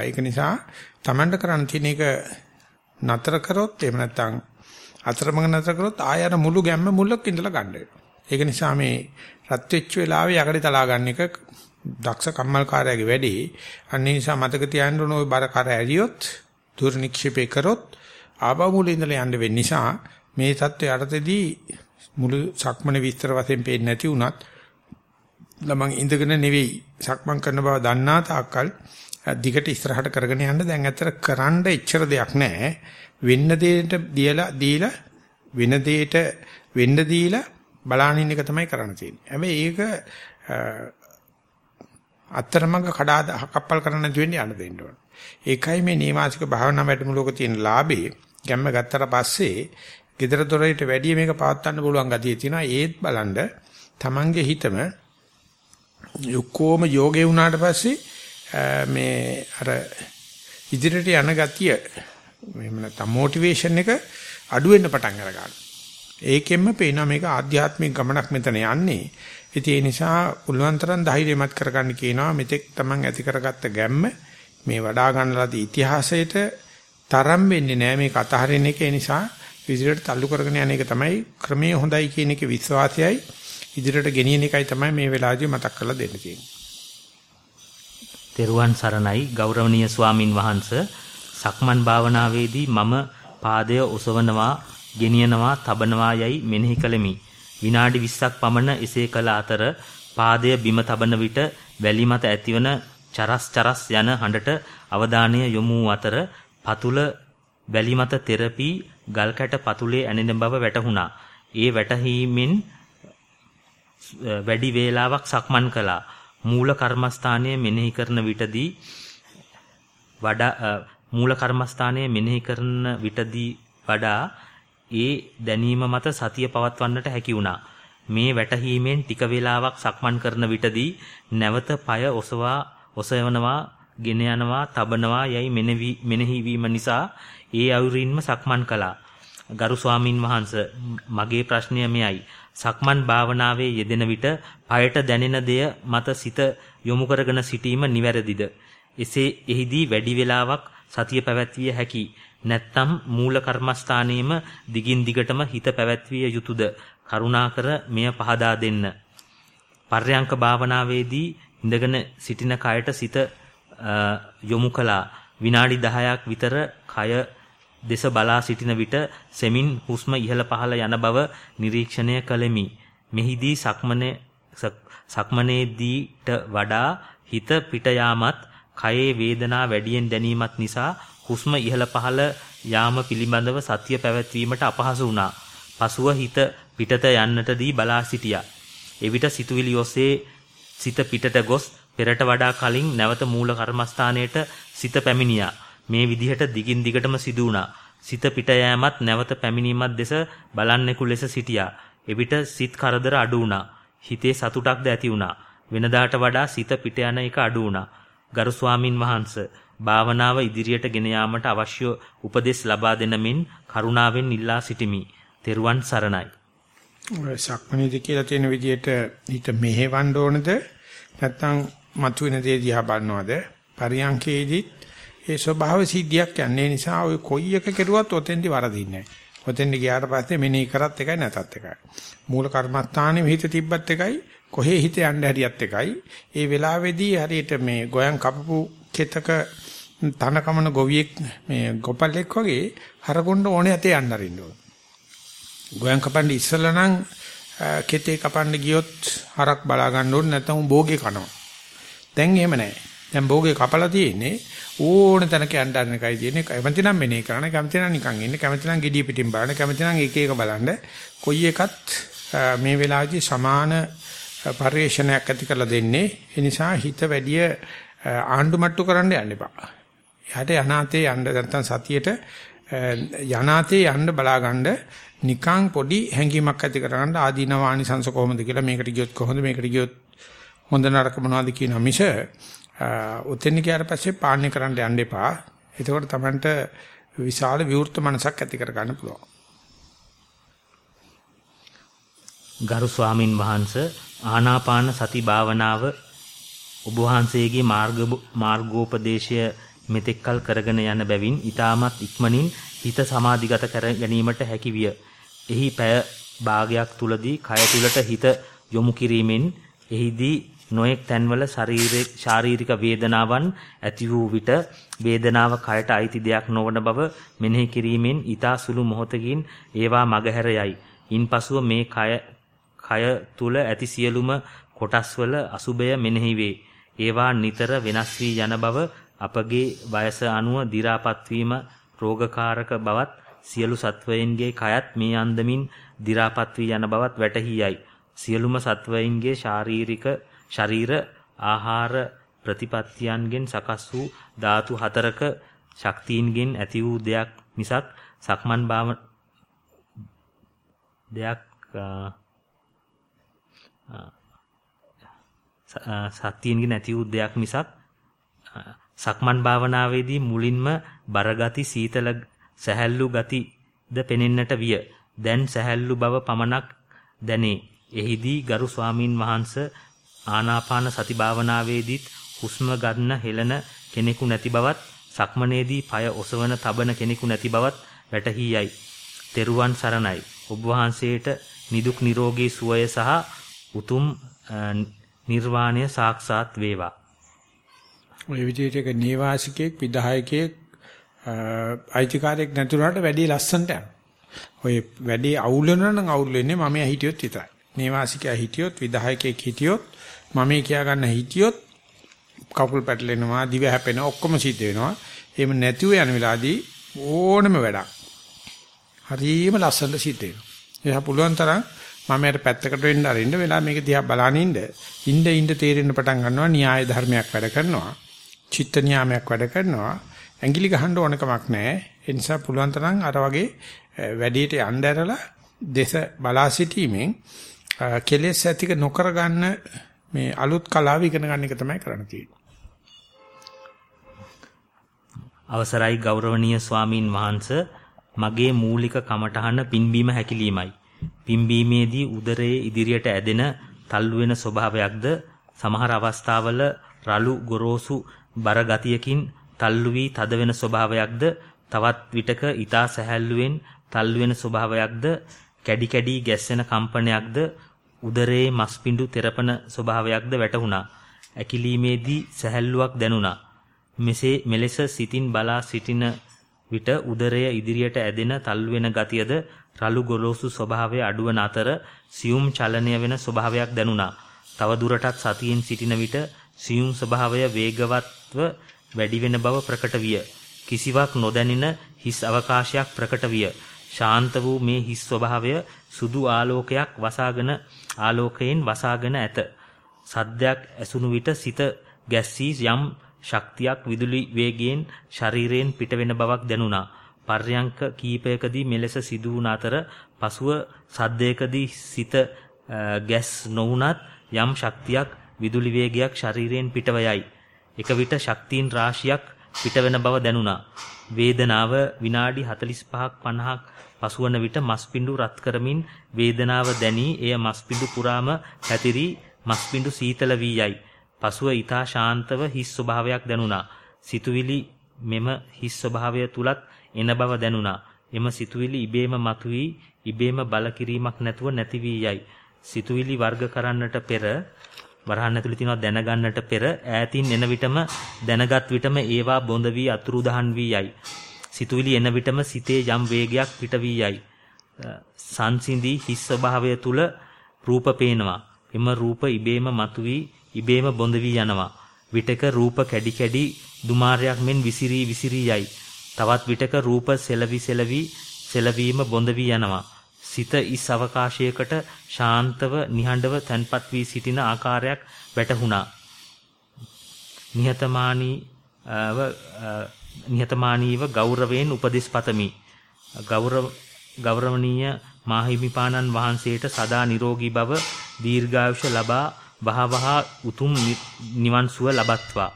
ඒක නිසා Tamanට කරන්න තියෙන එක නතර කරොත් එහෙම නැත්නම් අතරමඟ නතර කරොත් ආය අර මුළු ගැම්ම මුලක් ඉඳලා ගන්න වෙනවා. ඒක නිසා මේ රත් වෙච්ච වෙලාවේ යකඩ තලා ගන්න එක දක්ෂ කම්මල්කාරයාගේ වැඩේ. අන්න නිසා මතක තියාගන්න ඕන ওই බර කර ඇරියොත් දුර්නික්ෂේපේ කරොත් ආබාමුලේ ඉඳලා යන්න වෙන නිසා මේ தත්ත්වය යටතේදී මුළු සක්මන විස්තර වශයෙන් පේන්නේ නැති වුණත් ළමං ඉඳගෙන නෙවෙයි සක්මන් කරන බව දන්නා තාක්කල් දිගට ඉස්සරහට කරගෙන යන්න දැන් ඇත්තට කරන්න එච්චර දෙයක් නැහැ. වෙන්න දෙයට දීලා දීලා වෙන දෙයට වෙන්න දීලා බලානින්න එක තමයි කරන්න තියෙන්නේ. හැබැයි ඒක අතරමඟ කඩා කප්පල් කරන්න නැති වෙන්නේ යන්න දෙන්න ඕන ඒකයි මේ නීවාසික භාවනා වැඩමුළුවක තියෙන ලාභේ ගැම්ම ගත්තට පස්සේ gedara doraita වැඩි මේක පවත්වන්න පුළුවන් ගතිය තියෙනවා ඒත් බලන්න Tamange හිතම යොක්කෝම යෝගේ වුණාට පස්සේ මේ අර ඉදිරියට යන ගතිය එහෙම නැත්නම් මොටිවේෂන් එක අඩු වෙන්න පටන් අර ගන්නවා. ඒකෙන්ම පේනවා මේක ආධ්‍යාත්මික ගමනක් මෙතන යන්නේ. ඉතින් ඒ නිසා පුළුවන් තරම් ධෛර්යමත් කරගන්න කියනවා මෙතෙක් Taman ඇති කරගත්ත ගැම්ම මේ වඩා ගන්නලාදී ඉතිහාසයට තරම් වෙන්නේ නැහැ මේක අතහරින එක. ඒ නිසා ඉදිරියට තල්ලු කරගෙන යන එක තමයි ක්‍රමයේ හොඳයි කියන එකේ විශ්වාසයයි ඉදිරියට ගෙනියන එකයි තමයි මේ වෙලාවේදී මතක් කරලා දෙන්න තියෙන්නේ. තෙරුවන් සරණයි ගෞරවනීය ස්වාමින් වහන්සේ සක්මන් භාවනාවේදී මම පාදය ඔසවනවා, ගෙනියනවා, තබනවා යයි මෙනෙහි කළෙමි. විනාඩි 20ක් පමණ එසේ කළ අතර පාදය බිම තබන විට වැලි මත ඇතිවන චරස් චරස් යන හඬට අවධානය යොමු අතර පතුල වැලි මත තෙරපි ගල් කැට පතුලේ ඇනෙන බව වැටහුණා. ඒ වැටහීමෙන් වැඩි වේලාවක් සක්මන් කළා. මූල කර්මස්ථානයේ මෙනෙහි කරන විටදී වඩා මූල කර්මස්ථානයේ මෙනෙහි කරන විටදී වඩා ඒ දැනීම මත සතිය පවත්වන්නට හැකි වුණා. මේ වැටහීමෙන් ටික වේලාවක් සක්මන් කරන විටදී නැවත পায় ඔසවා ඔසවනවා ගෙන යනවා තබනවා යයි මෙනෙහි වීම නිසා ඒ අවුරින්ම සක්මන් කළා. ගරු ස්වාමින් වහන්සේ මගේ ප්‍රශ්නය මෙයයි. සක්මන් භාවනාවේ යෙදෙන විට পায়ට දැනෙන දෙය මත සිත යොමු කරගෙන සිටීම නිවැරදිද? එසේ එහිදී වැඩි වේලාවක් සතිය පැවැත්විය හැකියි. නැත්නම් මූල කර්මස්ථානයේම දිගින් දිගටම හිත පැවැත්විය යුතුයද කරුණාකර මෙය පහදා දෙන්න. පර්යංක භාවනාවේදී ඉඳගෙන සිටින කයට සිත යොමු කළා. විනාඩි 10ක් විතර කය දෙස බලා සිටින විට සෙමින් හුස්ම ඉහළ පහළ යන බව නිරීක්ෂණය කළෙමි. මෙහිදී සක්මනේ සක්මනේදීට වඩා හිත පිට යාමත් කයේ වේදනා වැඩියෙන් දැනීමත් නිසා හුස්ම ඉහළ පහළ යාම පිළිබඳව සතිය පැවැත්වීමට අපහසු වුණා. පසුව හිත පිටත යන්නටදී බලා සිටියා. එවිට සිතුවිලි ඔස්සේ සිත පිටට ගොස් පෙරට වඩා කලින් නැවත මූල කර්මස්ථානයට සිත පැමිණියා. මේ විදිහට දිගින් දිගටම සිදු වුණා. සිත පිට යෑමත් නැවත පැමිණීමත් දෙස බලන්නෙකු ලෙස සිටියා. එවිට සිත් කරදර අඩු වුණා. හිතේ සතුටක්ද ඇති වුණා. වෙනදාට වඩා සිත පිට යන එක අඩු වුණා. ගරු ස්වාමින් වහන්සේ භාවනාව ඉදිරියට ගෙන යාමට අවශ්‍ය උපදෙස් ලබා දෙන මෙන් කරුණාවෙන් ඉල්ලා සිටිමි. තෙරුවන් සරණයි. සක්මණේදී කියලා තියෙන විදිහට හිත මෙහෙවන්න ඕනද නැත්නම් මතුවෙන දේ දිහා බලනවද? පරියංකේදී ඒ ස්වභාව සිද්ධියක් යන්නේ නිසා ඔය කොයි එක කෙරුවත් ඔතෙන්දි වරදින්නේ නැහැ. ඔතෙන්දි ගියාට පස්සේ මෙනෙහි කරත් එකයි නැතත් එකයි. මූල කර්මස්ථානයේ හිත තිබ්බත් එකයි කොහේ හිත යන්න හැරියත් එකයි. ඒ වෙලාවේදී හරියට මේ ගෝයන් කපපු කෙතක තන කමන ගොවියෙක් මේ ගොපල්ලෙක් වගේ හරගොන්න ඕනේ ඇතේ යන්න අරින්න ඕන. ගෝයන් කපන්නේ ඉස්සලා නම් කෙතේ කපන්න ගියොත් හරක් බලා ගන්න ඕනේ නැත්නම් භෝගේ කනවා. දැන් එහෙම නැහැ. දැන් භෝගේ කපලා තියෙන්නේ ඕන තැනක යන්න අරින එකයි තියෙන්නේ. කැමති නම් මෙනේ කරන්න, කැමති නම් නිකන් ඉන්න, කැමති නම් gediya පිටින් බලන්න, කැමති නම් එක එක බලන්න. කොයි එකත් මේ වෙලාවේදී සමාන පරිශ්‍රණයක් ඇති කරලා දෙන්නේ. ඒ නිසා හිත වැඩි ආණ්ඩු මට්ටු කරන්න යන්න එපා. එහාට යනාතේ යන්න නැත්නම් සතියේට යනාතේ යන්න බලාගන්න නිකං පොඩි හැඟීමක් ඇති කරගන්න ආදීනව ආනිසංස කොහොමද කියලා මේකට ගියොත් කොහොමද මේකට ගියොත් හොඳ නරක මොනවද කියන මිස උතෙන් ගියාට පස්සේ පාලනය කරන්න යන්න එපා. එතකොට Tamanට විශාල විවෘත මනසක් ඇති කර ගන්න පුළුවන්. ගරු ස්වාමින් වහන්සේ ආනාපාන සති භාවනාව ඔබ වහන්සේගේ මාර්ග මාර්ගෝපදේශය මෙතෙක්කල් කරගෙන යන බැවින් ඊටමත් ඉක්මනින් හිත සමාධිගත කර ගැනීමට හැකි විය. එහි පැය භාගයක් තුලදී කය තුලට හිත යොමු කිරීමෙන් එහිදී නොයෙක් තැන්වල ශාරීරික වේදනාවන් ඇති වූ විට වේදනාව කයට අයිති දෙයක් නොවන බව මෙනෙහි කිරීමෙන් ඊතා සුළු මොහොතකින් ඒවා මගහැර යයි. ඉන්පසුව මේ කය කය තුල ඇති සියලුම කොටස්වල අසුබය මෙනෙහි වේ. ඒවා නිතර වෙනස් වී යන බව අපගේ වයස අනුව දි รา පත් වීම රෝගකාරක බවත් සියලු සත්වයන්ගේ කයත් මේ අන්දමින් දි รา පත් වී යන බවත් වැටහි යයි. සියලුම සත්වයන්ගේ ශාරීරික ශරීර ආහාර ප්‍රතිපත්තියන්ගෙන් සකස් වූ ධාතු හතරක ශක්තියින්ගෙන් ඇති වූ දෙයක් මිසක් සක්මන් භාව දෙයක් සත්‍යයෙන්ගේ නැති වූ දෙයක් මිසක් සක්මන් භාවනාවේදී මුලින්ම බරගති සීතල සැහැල්ලු ගතිද පෙනෙන්නට විය. දැන් සැහැල්ලු බව පමණක් දැනේ. එහිදී ගරු ස්වාමින් වහන්සේ ආනාපාන සති භාවනාවේදීත් හුස්ම ගන්න හෙලන කෙනෙකු නැති බවත් සක්මනේදී পায় ඔසවන තබන කෙනෙකු නැති බවත් වැටහි යයි. තෙරුවන් සරණයි. ඔබ වහන්සේට නිදුක් නිරෝගී සුවය සහ උතුම් නිර්වාණය සාක්ෂාත් වේවා. ඔය විදිහට එක නේවාසිකයෙක් විධායකයෙක් අයිතිකාරයෙක් නැතුණාට වැඩි ලස්සනට යනවා. ඔය වැඩි අවුල් වෙනවා නම් අවුල් වෙන්නේ මම හිටියොත් විතරයි. නේවාසිකයා හිටියොත් විධායකයෙක් හිටියොත් මම කියා ගන්න හිටියොත් කකුල් පැටලෙනවා, දිව හැපෙනවා, ඔක්කොම සිද්ධ වෙනවා. එහෙම නැතිව යන වෙලාවදී ඕනම වැඩක් හරියම ලස්සනට සිද්ධ වෙනවා. ඒක පුළුවන් තරම් මම යට පැත්තකට වෙන්න අරින්න වෙලා මේක දිහා බලන ඉන්න ඉන්න ඉන්න තේරෙන්න පටන් ගන්නවා න්‍යාය ධර්මයක් වැඩ කරනවා. චිත්ත නියාමයක් වැඩ කරනවා. ඇඟිලි ගහන්න ඕන කමක් නැහැ. ඒ නිසා පුළුවන් තරම් අර වගේ වැඩේට යන්න ඇරලා දේශ බලා සිටීමෙන් කෙලෙස් ඇතික නොකර ගන්න මේ අලුත් කලාව ඉගෙන ගන්න එක තමයි කරන්න තියෙන්නේ. අවසරයි ගෞරවනීය ස්වාමින් වහන්සේ මගේ මූලික කමඨහන පිම්බීම හැකිලීමයි. පිම්බීමේදී උදරයේ ඉදිරියට ඇදෙන තල්ලු වෙන ස්වභාවයක්ද සමහර අවස්ථාවල රළු ගොරෝසු බර ගතියකින් තල්ලු වී තද වෙන ස්වභාවයක්ද තවත් විටක ඊතා සැහැල්ලුවෙන් තල්ලු වෙන ස්වභාවයක්ද කැඩි කැඩි ගැස්සෙන කම්පනයක්ද උදරයේ මස්පිඬු තෙරපන ස්වභාවයක්ද වැටහුණා. ඇකිලීමේදී සැහැල්ලුවක් දැනුණා. මෙසේ මෙලෙස සිතින් බලා සිටින විට උදරය ඉදිරියට ඇදෙන තල්ලු වෙන ගතියද රළු ගොරෝසු ස්වභාවය අඩුවන අතර සියුම් චලනය වෙන ස්වභාවයක් දැනුණා. තව දුරටත් සතියෙන් සිටින විට සියුම් ස්වභාවය වේගවත්ව වැඩි වෙන බව ප්‍රකට විය. කිසිවක් නොදැනෙන හිස් අවකාශයක් ප්‍රකට විය. ශාන්ත වූ මේ හිස් ස්වභාවය සුදු ආලෝකයක් වසාගෙන ආලෝකයෙන් වසාගෙන ඇත. සද්දයක් ඇසුණු විට සිත ගැස්සී යම් ශක්තියක් විදුලි වේගයෙන් ශරීරයෙන් පිටවෙන බවක් දැනුණා. පර්යංක කීපයකදී මෙලෙස සිදු වුණ අතර පසුව සද්දයකදී සිත ගැස් නොවුනත් යම් ශක්තියක් විදුලි වේගයක් ශරීරයෙන් පිටව යයි. එක විට ශක්තියින් රාශියක් පිටවෙන බව දැනුණා. වේදනාව විනාඩි 45ක් 50ක් පසුවන විට මස්පිඬු රත් කරමින් වේදනාව දැනී එය මස්පිඬු පුරාම පැතිරි මස්පිඬු සීතල වී යයි. පසුව ඊතා ශාන්තව හිස් ස්වභාවයක් දැනුණා. සිතුවිලි මෙම හිස් ස්වභාවය තුලත් එන බව දැනුණා. එම සිතුවිලි ඉබේම මතුවී ඉබේම බල කිරීමක් නැතුව නැති වී යයි. සිතුවිලි වර්ග කරන්නට පෙර වරහන් ඇතුළේ තියෙනවා දැනගන්නට පෙර ඈතින් එන විටම දැනගත් විටම ඒවා බොඳ වී අතුරුදහන් වී යයි. සිතුවිලි එන විටම සිතේ යම් වේගයක් පිට වී යයි. සංසිඳී හිස් ස්වභාවය තුල රූප පේනවා. එම රූප ඉබේම මතුවී ඉබේම බොඳ වී යනවා. විටක රූප කැඩි කැඩි දුමාරයක් මෙන් විසිරී විසිරී යයි. තවත් විටක රූප සෙලවි සෙලවි සෙලවීම බොඳ වී යනවා. සිත ඉස් අවකාශයකට ශාන්තව නිහඬව තැන්පත් වී සිටින ආකාරයක් වැටහුණා. නිහතමානීව නිහතමානීව ගෞරවයෙන් උපදෙස් පතමි. ගෞරව ගෞරවනීය මාහිමිපාණන් වහන්සේට සදා නිරෝගී බව දීර්ඝායුෂ ලබා වහවහ උතුම් නිවන් සුව ලබත්වා.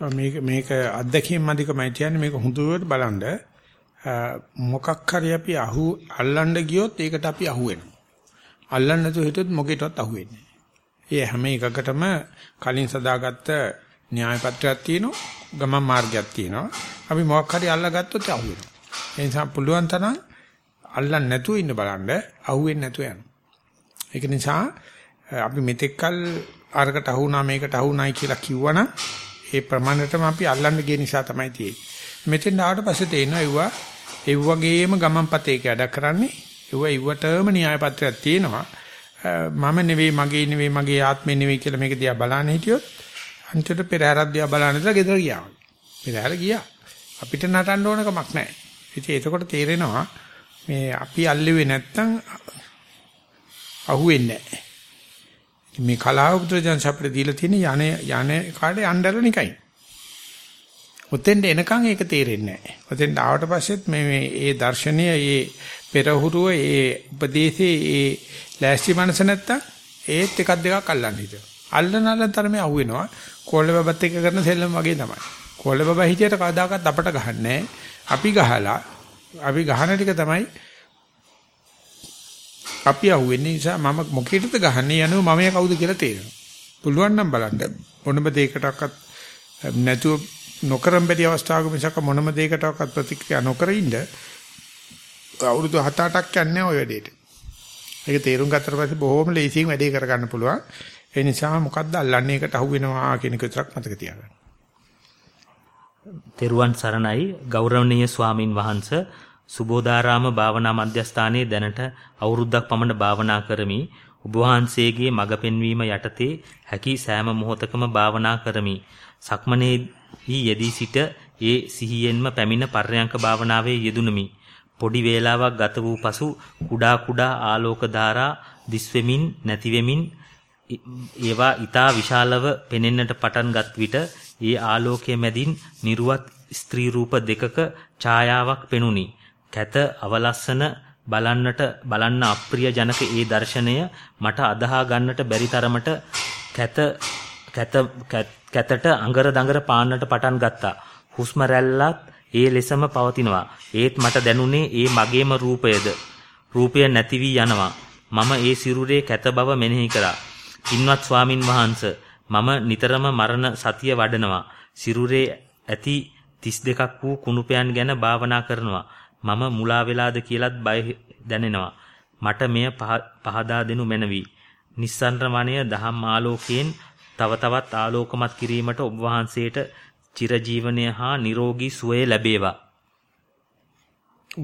මේක මේක අත්දැකීම් මදිකමයි කියන්නේ මේක හුදුවට බලන්න මොකක් හරි අපි අහු අල්ලන්න ගියොත් ඒකට අපි අහු වෙනවා. අල්ලන්න නැතුව හිටියොත් මොකේටවත් අහු වෙන්නේ නැහැ. ඒ හැම එකකටම කලින් සදාගත්ත න්‍යාය පත්‍රයක් තියෙනවා, ගමන් මාර්ගයක් තියෙනවා. අපි මොකක් හරි අල්ලගත්තොත් අහු වෙනවා. ඒ නිසා පුළුවන් තරම් අල්ලන්න නැතුව ඉන්න බලන්න අහු වෙන්නේ නැතුව යන්න. ඒක නිසා අපි මෙතෙක්කල් අරකට අහුණා මේකට අහුණායි කියලා කිව්වනම් ඒ ප්‍රමාණයටම අපි අල්ලන්න ගිය නිසා තමයි තියෙන්නේ. මෙතෙන් ආවට පස්සේ තේනවා ඒවා ඒ වගේම ගමන්පතේක වැඩ කරන්නේ ඒවා ඉවටම න්‍යාය පත්‍රයක් තියෙනවා. මම නෙවෙයි මගේ නෙවෙයි මගේ ආත්මේ නෙවෙයි කියලා මේක දිහා බලන්න හිටියොත් අන්තිමට පෙරහැරක් දිහා බලන්න ඉතලා ගෙදර ගියා. පෙරහැර ගියා. අපිට නටන්න ඕන කමක් නැහැ. ඉතින් එතකොට තේරෙනවා මේ අපි අල්ලුවේ නැත්තම් අහුවෙන්නේ නැහැ. මේ කලාව පුත්‍රයන් අපිට දීලා තියෙන යන්නේ යන්නේ කාට යන්නදර නිකයි. ඔතෙන්ට එනකන් ඒක තේරෙන්නේ නැහැ. ඔතෙන්ට ආවට පස්සෙත් මේ මේ ඒ දර්ශනය, ඒ පෙරහුරුව, ඒ උපදේශේ, ඒ ලෑස්ති මනස නැත්තම් ඒත් එකක් දෙකක් අල්ලන්න හිතෙනවා. අල්ලන අල්ලන තරමේ අහුවෙනවා. කොල්ල බබත් එක්ක කරන සෙල්ලම් වගේ තමයි. කොල්ල බබා හිටියට කවදාකවත් අපට ගහන්නේ අපි ගහලා අපි ගහන ටික තමයි අපි අහුවෙන්නේ නිසා මම මොකේදද ගහන්නේ යනව මම කවුද කියලා තේරෙනවා. පුළුවන් නම් බලන්න මොනම දෙයකටවත් නැතුව නොකරම් බැරි අවස්ථාවක මිසක මොනම දෙයකටවත් ප්‍රතික්‍රියා නොකර ඉන්න අවුරුදු 7-8ක් යන්නේ ওই වැඩේට. ඒක තේරුම් ගත්තට පස්සේ බොහොම ලේසියෙන් වැඩේ කරගන්න පුළුවන්. ඒ නිසා මොකද්ද අල්ලන්නේ එකට අහු වෙනවා කියන එක විතරක් මතක තියාගන්න. තෙරුවන් සරණයි ගෞරවනීය ස්වාමින් වහන්සේ සුබෝධාරාම භාවනා මධ්‍යස්ථානයේ දැනට අවුරුද්දක් පමණ භාවනා කරමි. ඔබ වහන්සේගේ මඟ පෙන්වීම යටතේ හැකි සෑම මොහොතකම භාවනා කරමි. සක්මනේහි යෙදී සිට ඒ සිහියෙන්ම පැමිණ පර්යංක භාවනාවේ යෙදුණමි. පොඩි වේලාවක් ගත වූ පසු කුඩා කුඩා ආලෝක ධාරා දිස්වෙමින් නැතිවෙමින් ඒවා ඊටා විශාලව පෙනෙන්නට පටන්ගත් විට ඒ ආලෝකයේ මැදින් නිර්වත් ස්ත්‍රී රූප දෙකක ඡායාවක් පෙනුනි. කැත අවලස්සන බලන්නට බලන්න අප්‍රිය ජනක ඒ දර්ශනය මට අදහා ගන්නට බැරි තරමට කැත කැත කැතට අඟර දඟර පාන්නට පටන් ගත්තා. හුස්ම රැල්ලත් ඒ ලෙසම පවතිනවා. ඒත් මට දැනුනේ ඒ මගේම රූපයද. රූපය නැති වී යනවා. මම ඒ සිරුරේ කැත බව මෙනෙහි කරා. පින්වත් ස්වාමින් වහන්සේ මම නිතරම මරණ සතිය වඩනවා. සිරුරේ ඇති 32ක් වූ කුණුපයන් ගැන භාවනා කරනවා. මම මුලා වෙලාද කියලත් බය දැනෙනවා. මට මෙය පහදා දෙනු මැනවි. නිස්සාරණ වණය දහම් ආලෝකයෙන් තව තවත් ආලෝකමත් කිරීමට ඔබ වහන්සේට චිරජීවනය හා නිරෝගී සුවය ලැබේවා.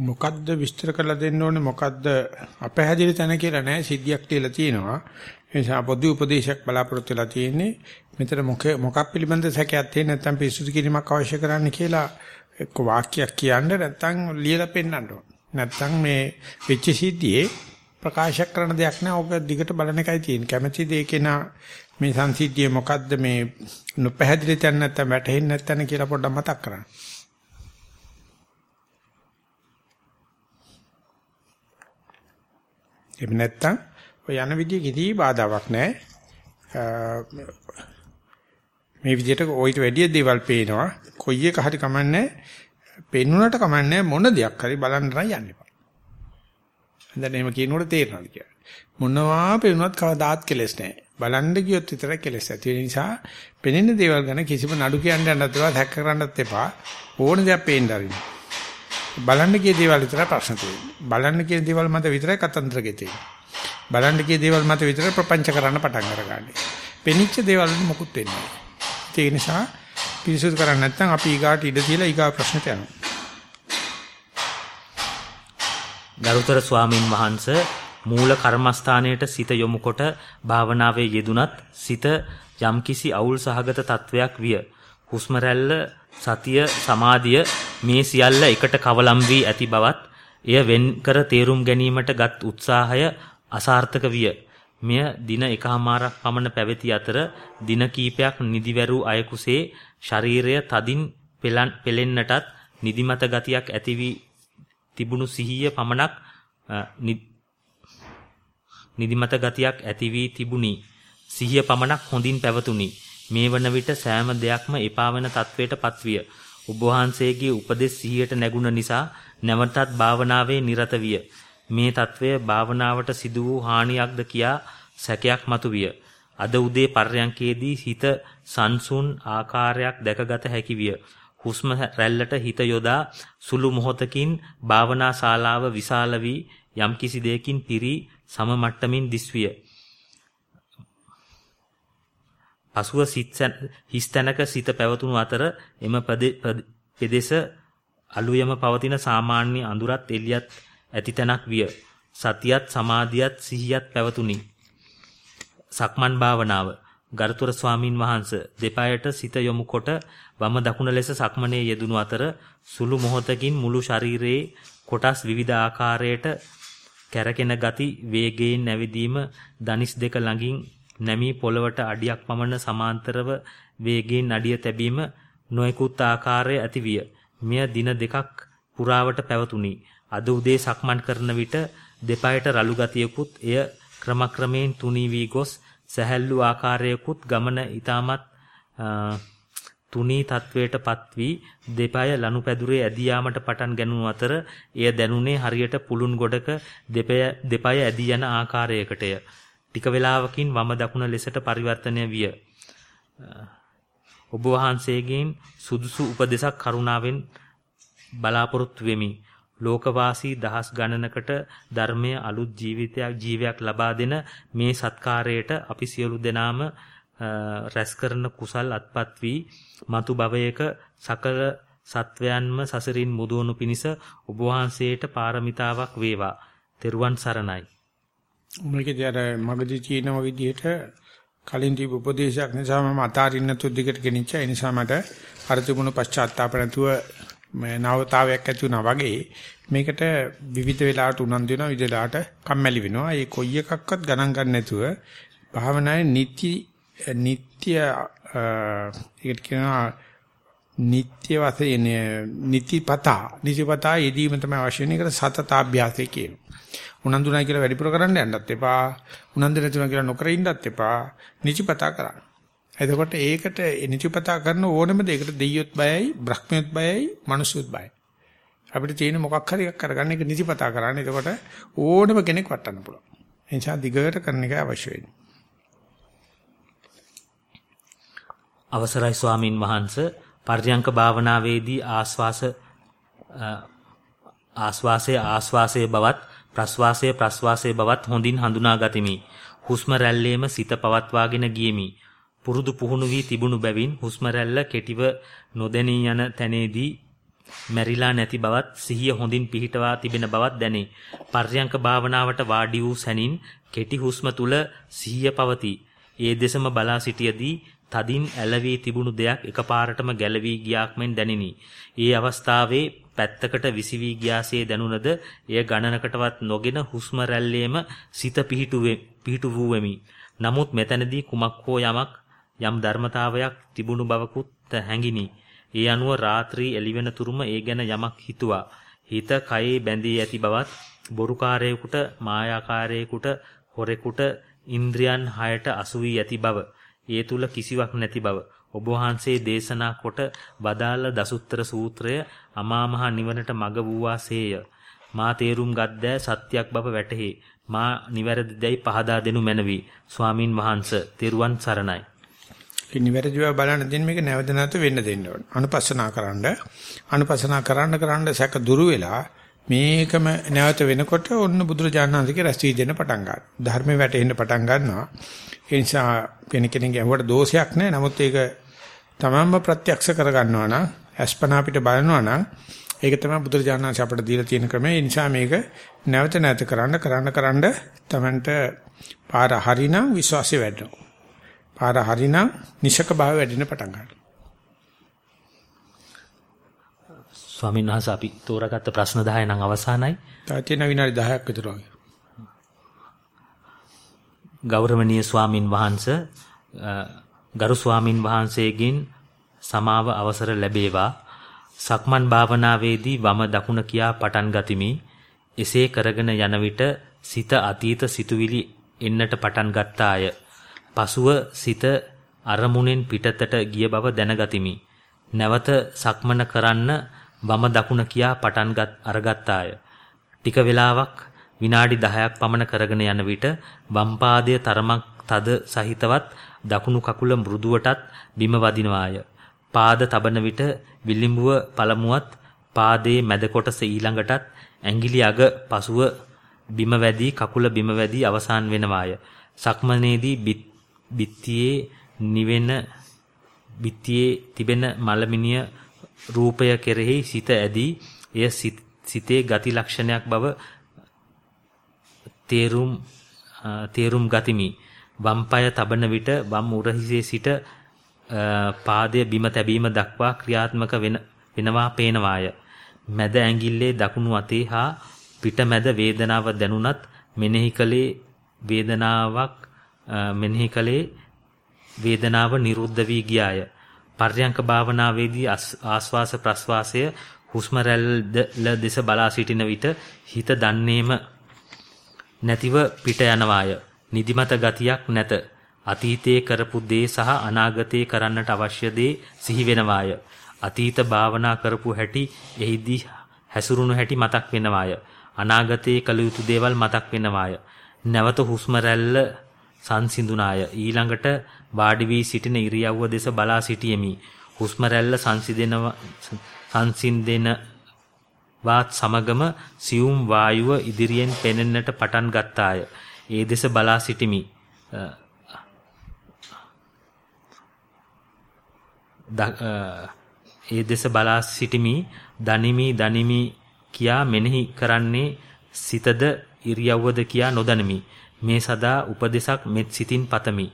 මොකද්ද විස්තර කරලා දෙන්න ඕනේ මොකද්ද අපහැදිලි තැන කියලා නෑ සිද්ධියක් කියලා තියෙනවා. ඒ නිසා පොදු උපදේශයක් බලාපොරොත්තු වෙලා තියෙන්නේ. මෙතන මොක මොකක් පිළිබඳ සැකයක් තියෙන නැත්නම් පිරිසුදු කිරීමක් අවශ්‍ය කරන්න කියලා එක්ක වාක්‍යයක් කියන්න නැත්නම් ලියලා පෙන්නන්න ඕන. නැත්නම් මේ වෙච්ච සිද්ධියේ ප්‍රකාශ කරන දෙයක් නෑ. ඔක දිගට බලන එකයි තියෙන්නේ. කැමැති දෙයක නා මේ සංසිද්ධියේ මොකද්ද මේ නොපැහැදිලි තැන නැත්නම් වැටහෙන්නේ නැත්නම් කියලා පොඩ්ඩක් මතක් කරන්න. එහෙම නැත්නම් ඔය යන විදිය කිසි බාධාවක් නැහැ. මේ විදිහට ඔයිට වැඩි දේවල් පේනවා. කොයි එක හරි කමන්නේ. පෙන්නුනට කමන්නේ මොන දෙයක් හරි බලන්න යන්න එපා. දැන් එහෙම කියනකොට තේරෙනවද කියලා. මොනවා පෙන්නුවත් කවදාත් කෙලස් නැහැ. බලන්න ගියොත් විතරයි කෙලස් ඇති වෙන නිසා පෙනෙන දේවල් ගැන කිසිම නඩු කියන්න යන්නත් එපා, හැක් කරන්නත් එපා. ඕන දෙයක් පේන්න ආරින්න. බලන්න කිය දේවල් විතරයි ප්‍රශ්න තියෙන්නේ. බලන්න කිය දේවල් මත විතරයි කතන්දර ගෙතෙන්නේ. බලන්න කිය දේවල් මත විතරයි ප්‍රපංච කරන්න පටන් අරගන්නේ. පෙනිච්ච දේවල් වලින් මොකුත් වෙන්නේ නැහැ. ඒ නිසා පිරිසුදු කරන්නේ නැත්නම් අපි ඊගාට ඉඩ තියලා ඊගා ප්‍රශ්නට යනවා. ගරුතර ස්වාමින් වහන්සේ මූල කර්මස්ථානයට සිත යොමු කොට භාවනාවේ යෙදුනත් සිත යම්කිසි අවුල් සහගත තත්වයක් විය. හුස්ම සතිය සමාධිය මේ සියල්ල එකට කවලම් වී ඇති බවත් එය වෙන් කර තේරුම් ගැනීමට ගත් උත්සාහය අසාර්ථක විය. මෙය දින එකහමාරක් පමණ පැවති අතර දින කීපයක් නිදිවැරු අයෙකුසේ ශරීරය තදින් පෙලෙන්නටත් නිදිමත ගතියක් ඇති වී තිබුණු සිහිය පමණක් නිදිමත ගතියක් ඇති වී තිබුණි. සිහිය පමණක් හොඳින් පැවතුණි. මේ වන විට සෑම දෙයක්ම එපා වෙන තත්වයට පත්විය. ඔබ වහන්සේගේ උපදෙස් සිහියට නැගුණ නිසා නැවතත් භාවනාවේ නිරත විය. මේ తත්වය භාවනාවට සිදු වූ හානියක්ද කියා සැකයක් මතුවිය. අද උදේ පර්යංකේදී හිත සංසුන් ආකාරයක් දැකගත හැකි විය. හුස්ම රැල්ලට හිත යොදා සුළු මොහොතකින් භාවනා ශාලාව විශාල වී යම්කිසි දෙයකින් පිරී සම මට්ටමින් දිස්විය. පසුව හිස් තැනක සිත පැවතුණු අතර එම පෙදෙස අලුයම පවතින සාමාන්‍ය අඳුරත් එළියත් ඇති තැනක් විය. සතියත් සමාධියත් සිහියත් පැවතුණි. සක්මන් භාවනාව ගරුතර ස්වාමින් වහන්සේ දෙපායට සිත යොමු කොට වම දකුණ ලෙස සක්මනේ යෙදුණු අතර සුළු මොහොතකින් මුළු ශරීරයේ කොටස් විවිධ ආකාරයට කැරකෙන ගති වේගයෙන් නැවිදීම දනිස් දෙක ළඟින් නැමී පොළවට අඩියක් පමණ සමාන්තරව වේගයෙන් අඩිය තැබීම නොයෙකුත් ආකාරයේ ඇතිවිය. මෙය දින දෙකක් පුරාවට පැවතුණි. අද උදේ සක්මන් කරන විට දෙපයට රළු ගතියකුත් එය ක්‍රමක්‍රමයෙන් තුනී වී ගොස් සැහැල්ලු ආකාරයකුත් ගමන ඊටමත් තුනී තත්වයටපත් වී දෙපය ලනුපැදුරේ ඇදී යාමට පටන් ගැනුණු අතර එය දැනුනේ හරියට පුළුන් ගොඩක දෙපය දෙපය ඇදී යන ආකාරයකටය. ටික වේලාවකින් වම දකුණ ලෙසට පරිවර්තනය විය. ඔබ වහන්සේගෙන් සුදුසු උපදේශක් කරුණාවෙන් බලාපොරොත්තු වෙමි. ලෝකවාසී දහස් ගණනකට ධර්මයේ අලුත් ජීවිතයක් ජීවයක් ලබා දෙන මේ සත්කාරයට අපි සියලු දෙනාම රැස් කරන කුසල් අත්පත් වී මතු භවයක සකල සත්වයන්ම සසරින් මුදවනු පිණිස ඔබ වහන්සේට පාරමිතාවක් වේවා. තෙරුවන් සරණයි. මේකදී අර මගදී තියෙන විදිහට කලින් දීප උපදේශයක් නිසා මම අතාරින්න තු දිගට ගෙනිච්ච ඒ නිසා මට අර තිබුණු පශ්චාත්තාප නැතුව මේ නවතාවයක් ඇති වුණා වගේ මේකට විවිධ වෙලාවට උනන්දු වෙනවා විවිධ වෙලාවට කම්මැලි වෙනවා ඒ කොයි එකක්වත් ගණන් ගන්න නැතුව භාවනාවේ නිති නිත්‍ය ඒකට කියනවා නිත්‍ය වශයෙන් නිතිපතා නිතිපතා යෙදීම තමයි අවශ්‍ය වෙන එකට සතතාභ්‍යාසය කියනවා උනන්දු නැහැ කියලා වැඩිපුර කරන්න යන්නත් එපා. උනන්දු නැතුණා කියලා නොකර ඉන්නත් එපා. නිචිපතා කරන්න. එතකොට ඒකට නිචිපතා කරන ඕනම දෙයකට දෙයියොත් බයයි, බ්‍රහ්මියොත් බයයි, මනුස්සයොත් බයයි. අපිට තියෙන මොකක් හරි එකක් කරගන්න එක නිචිපතා කරන්න. එතකොට ඕනම කෙනෙක් වටන්න පුළුවන්. ඒ නිසා දිගට කරන එක අවශ්‍ය වෙන්නේ. අවසරයි ස්වාමින් වහන්සේ පර්යංක භාවනාවේදී ආස්වාස ආස්වාසයේ ආස්වාසයේ බවත් ප්‍රස්වාසය ප්‍රස්වාසයේ බවත් හොඳින් හඳුනා ගතිමි. හුස්ම රැල්ලේම සිත පවත්වාගෙන ගියමි. පුරුදු පුහුණු වී තිබුණු බැවින් හුස්ම රැල්ල කෙටිව නොදැනී යන තැනේදී මැරිලා නැති බවත් සිහිය හොඳින් පිහිටවා තිබෙන බවත් දැනේ. පර්යංක භාවනාවට වාඩි වූ සැනින් කෙටි හුස්ම තුල සිහිය පවතී. ඒ දෙසම බලා සිටියදී තදින් ඇලවී තිබුණු දෙයක් එකපාරටම ගැලවී ගියාක් මෙන් දැනිනි. ඒ අවස්ථාවේ පැත්තකට විසිවී ගියාසේ දැනුණද එය ගණනකටවත් නොගෙන හුස්ම රැල්ලේම සිත පිහිටුවේ පිහිටු වූෙමි. නමුත් මෙතනදී කුමක් හෝ යමක් යම් ධර්මතාවයක් තිබුණු බවකුත් හැඟිනි. ඒ අනුව රාත්‍රී එළිවෙන තුරුම ඒ ගැන යමක් හිතුවා. හිත කයේ බැඳී ඇති බවත් බොරුකාරයෙකුට මායාකාරයෙකුට හොරෙකුට ඉන්ද්‍රියන් හයට අසු වී ඇති බව ඒ තුල කිසිවක් නැති බව ඔබ වහන්සේ දේශනා කොට වදාළ දසුත්තර සූත්‍රය අමා මහ නිවනට මඟ වූවාසේය. මා තේරුම් ගත්දෑ සත්‍යක් බව වැටහි. මා නිවැරදිදයි පහදා දෙනු මැනවි. ස්වාමින් වහන්සේ තෙරුවන් සරණයි. නිවැරදිව බලන්න දෙන්න මේක නැවත නැවත වෙන්න දෙන්න ඕන. අනුපස්සනා කරන්න. අනුපස්සනා කරන්න කරන්න සැක දුරු වෙලා මේකම නැවත වෙනකොට ඔන්න බුදුරජාණන් වහන්සේගේ රැස් වී දෙන්න පටන් ගන්නවා. ධර්මේ වැටෙන්න පටන් ගන්නවා. ඒ නිසා කෙනෙක් කෙනෙක්ගේ අහුවට දෝෂයක් නැහැ. නමුත් ඒක තමන්ම ප්‍රත්‍යක්ෂ කරගන්නවා නම් අස්පනා අපිට බලනවා නම් ඒක තමයි බුදුරජාණන් වහන්සේ අපට දීලා තියෙන ක්‍රමය. ඒ නිසා මේක නැවත නැවත කරන්න කරන්න කරන්න තමන්ට පාර හරිනම් විශ්වාසය වැඩෙනවා. පාර හරිනම් නිෂක භාවය වැඩෙන්න පටන් ගන්නවා. ස්වාමීන් වහන්සේ අපි තෝරාගත්ත ප්‍රශ්න 10 නම් අවසానයි. තව තියෙන විනාඩි 10ක් විතර වගේ. ගෞරවනීය ස්වාමින් වහන්සේ ගරු ස්වාමින් වහන්සේගෙන් සමාව අවසර ලැබේවා. සක්මන් භාවනාවේදී වම දකුණ කියා පටන් ගතිමි. එසේ කරගෙන යන විට සිත අතීත සිතුවිලි එන්නට පටන් ගත්තාය. පසුව සිත අරමුණෙන් පිටතට ගිය බව දැනගතිමි. නැවත සක්මන කරන්න වම දකුණ කියා පටන් අරගත්තාය. ටික වේලාවක් විනාඩි 10ක් පමණ කරගෙන යන විට වම් පාදයේ තරමක් තද සහිතවත් දකුණු කකුල මෘදුවටත් බිම වදිනවාය. පාද තබන විට විලිඹුව පළමුවත් පාදයේ මැද කොටස ඊළඟටත් ඇඟිලි අග පසුව බිම වැදී කකුල බිම වැදී අවසන් වෙනවාය. සක්මනේදී බිත්තියේ නිවෙන බිත්තියේ තිබෙන මලමිනිය රූපය කෙරෙහි සිත ඇදී එය සිතේ ගති ලක්ෂණයක් බව තේරුම් තේරුම් ගතිමි. වම් පාය තබන විට වම් උරහිසේ සිට පාදය බිම තැබීම දක්වා ක්‍රියාත්මක වෙන වෙනවා පේනවාය. මැද ඇඟිල්ලේ දකුණු අතේ හා පිට මැද වේදනාව දැනුණත් මෙනෙහි කලේ වේදනාවක් මෙනෙහි කලේ වේදනාව නිරුද්ධ වී ගියාය. පර්යංක භාවනාවේදී ආස්වාස ප්‍රස්වාසය හුස්ම රැල්ල දෙස බලා සිටින විට හිත දන්නේම නැතිව පිට යනවාය. නිදිමත ගතියක් නැත. අතීතයේ කරපු දේ සහ අනාගතයේ කරන්නට අවශ්‍ය දේ සිහි වෙනවාය. අතීත භාවනා කරපු හැටි එහිදී හැසුරුණු හැටි මතක් වෙනවාය. අනාගතයේ කළ යුතු දේවල් මතක් වෙනවාය. නැවත හුස්ම රැල්ල සංසිඳුනාය. ඊළඟට වාඩි වී සිටින ඉරියව්ව දෙස බලා සිටියෙමි. හුස්ම රැල්ල සංසිඳෙනවා සංසිඳෙන වත් සමගම සියුම් වායුව ඉදිරියෙන් පෙනෙන්නට පටන් ගත්තාය. ඒ දෙස බලා සිටිමි. ඒ දෙස බලා සිටිමි. දනිමි දනිමි කියා මෙනෙහි කරන්නේ සිතද ඉරියව්වද කියා නොදනිමි. මේ සදා උපදේශක් මෙත් සිතින් පතමි.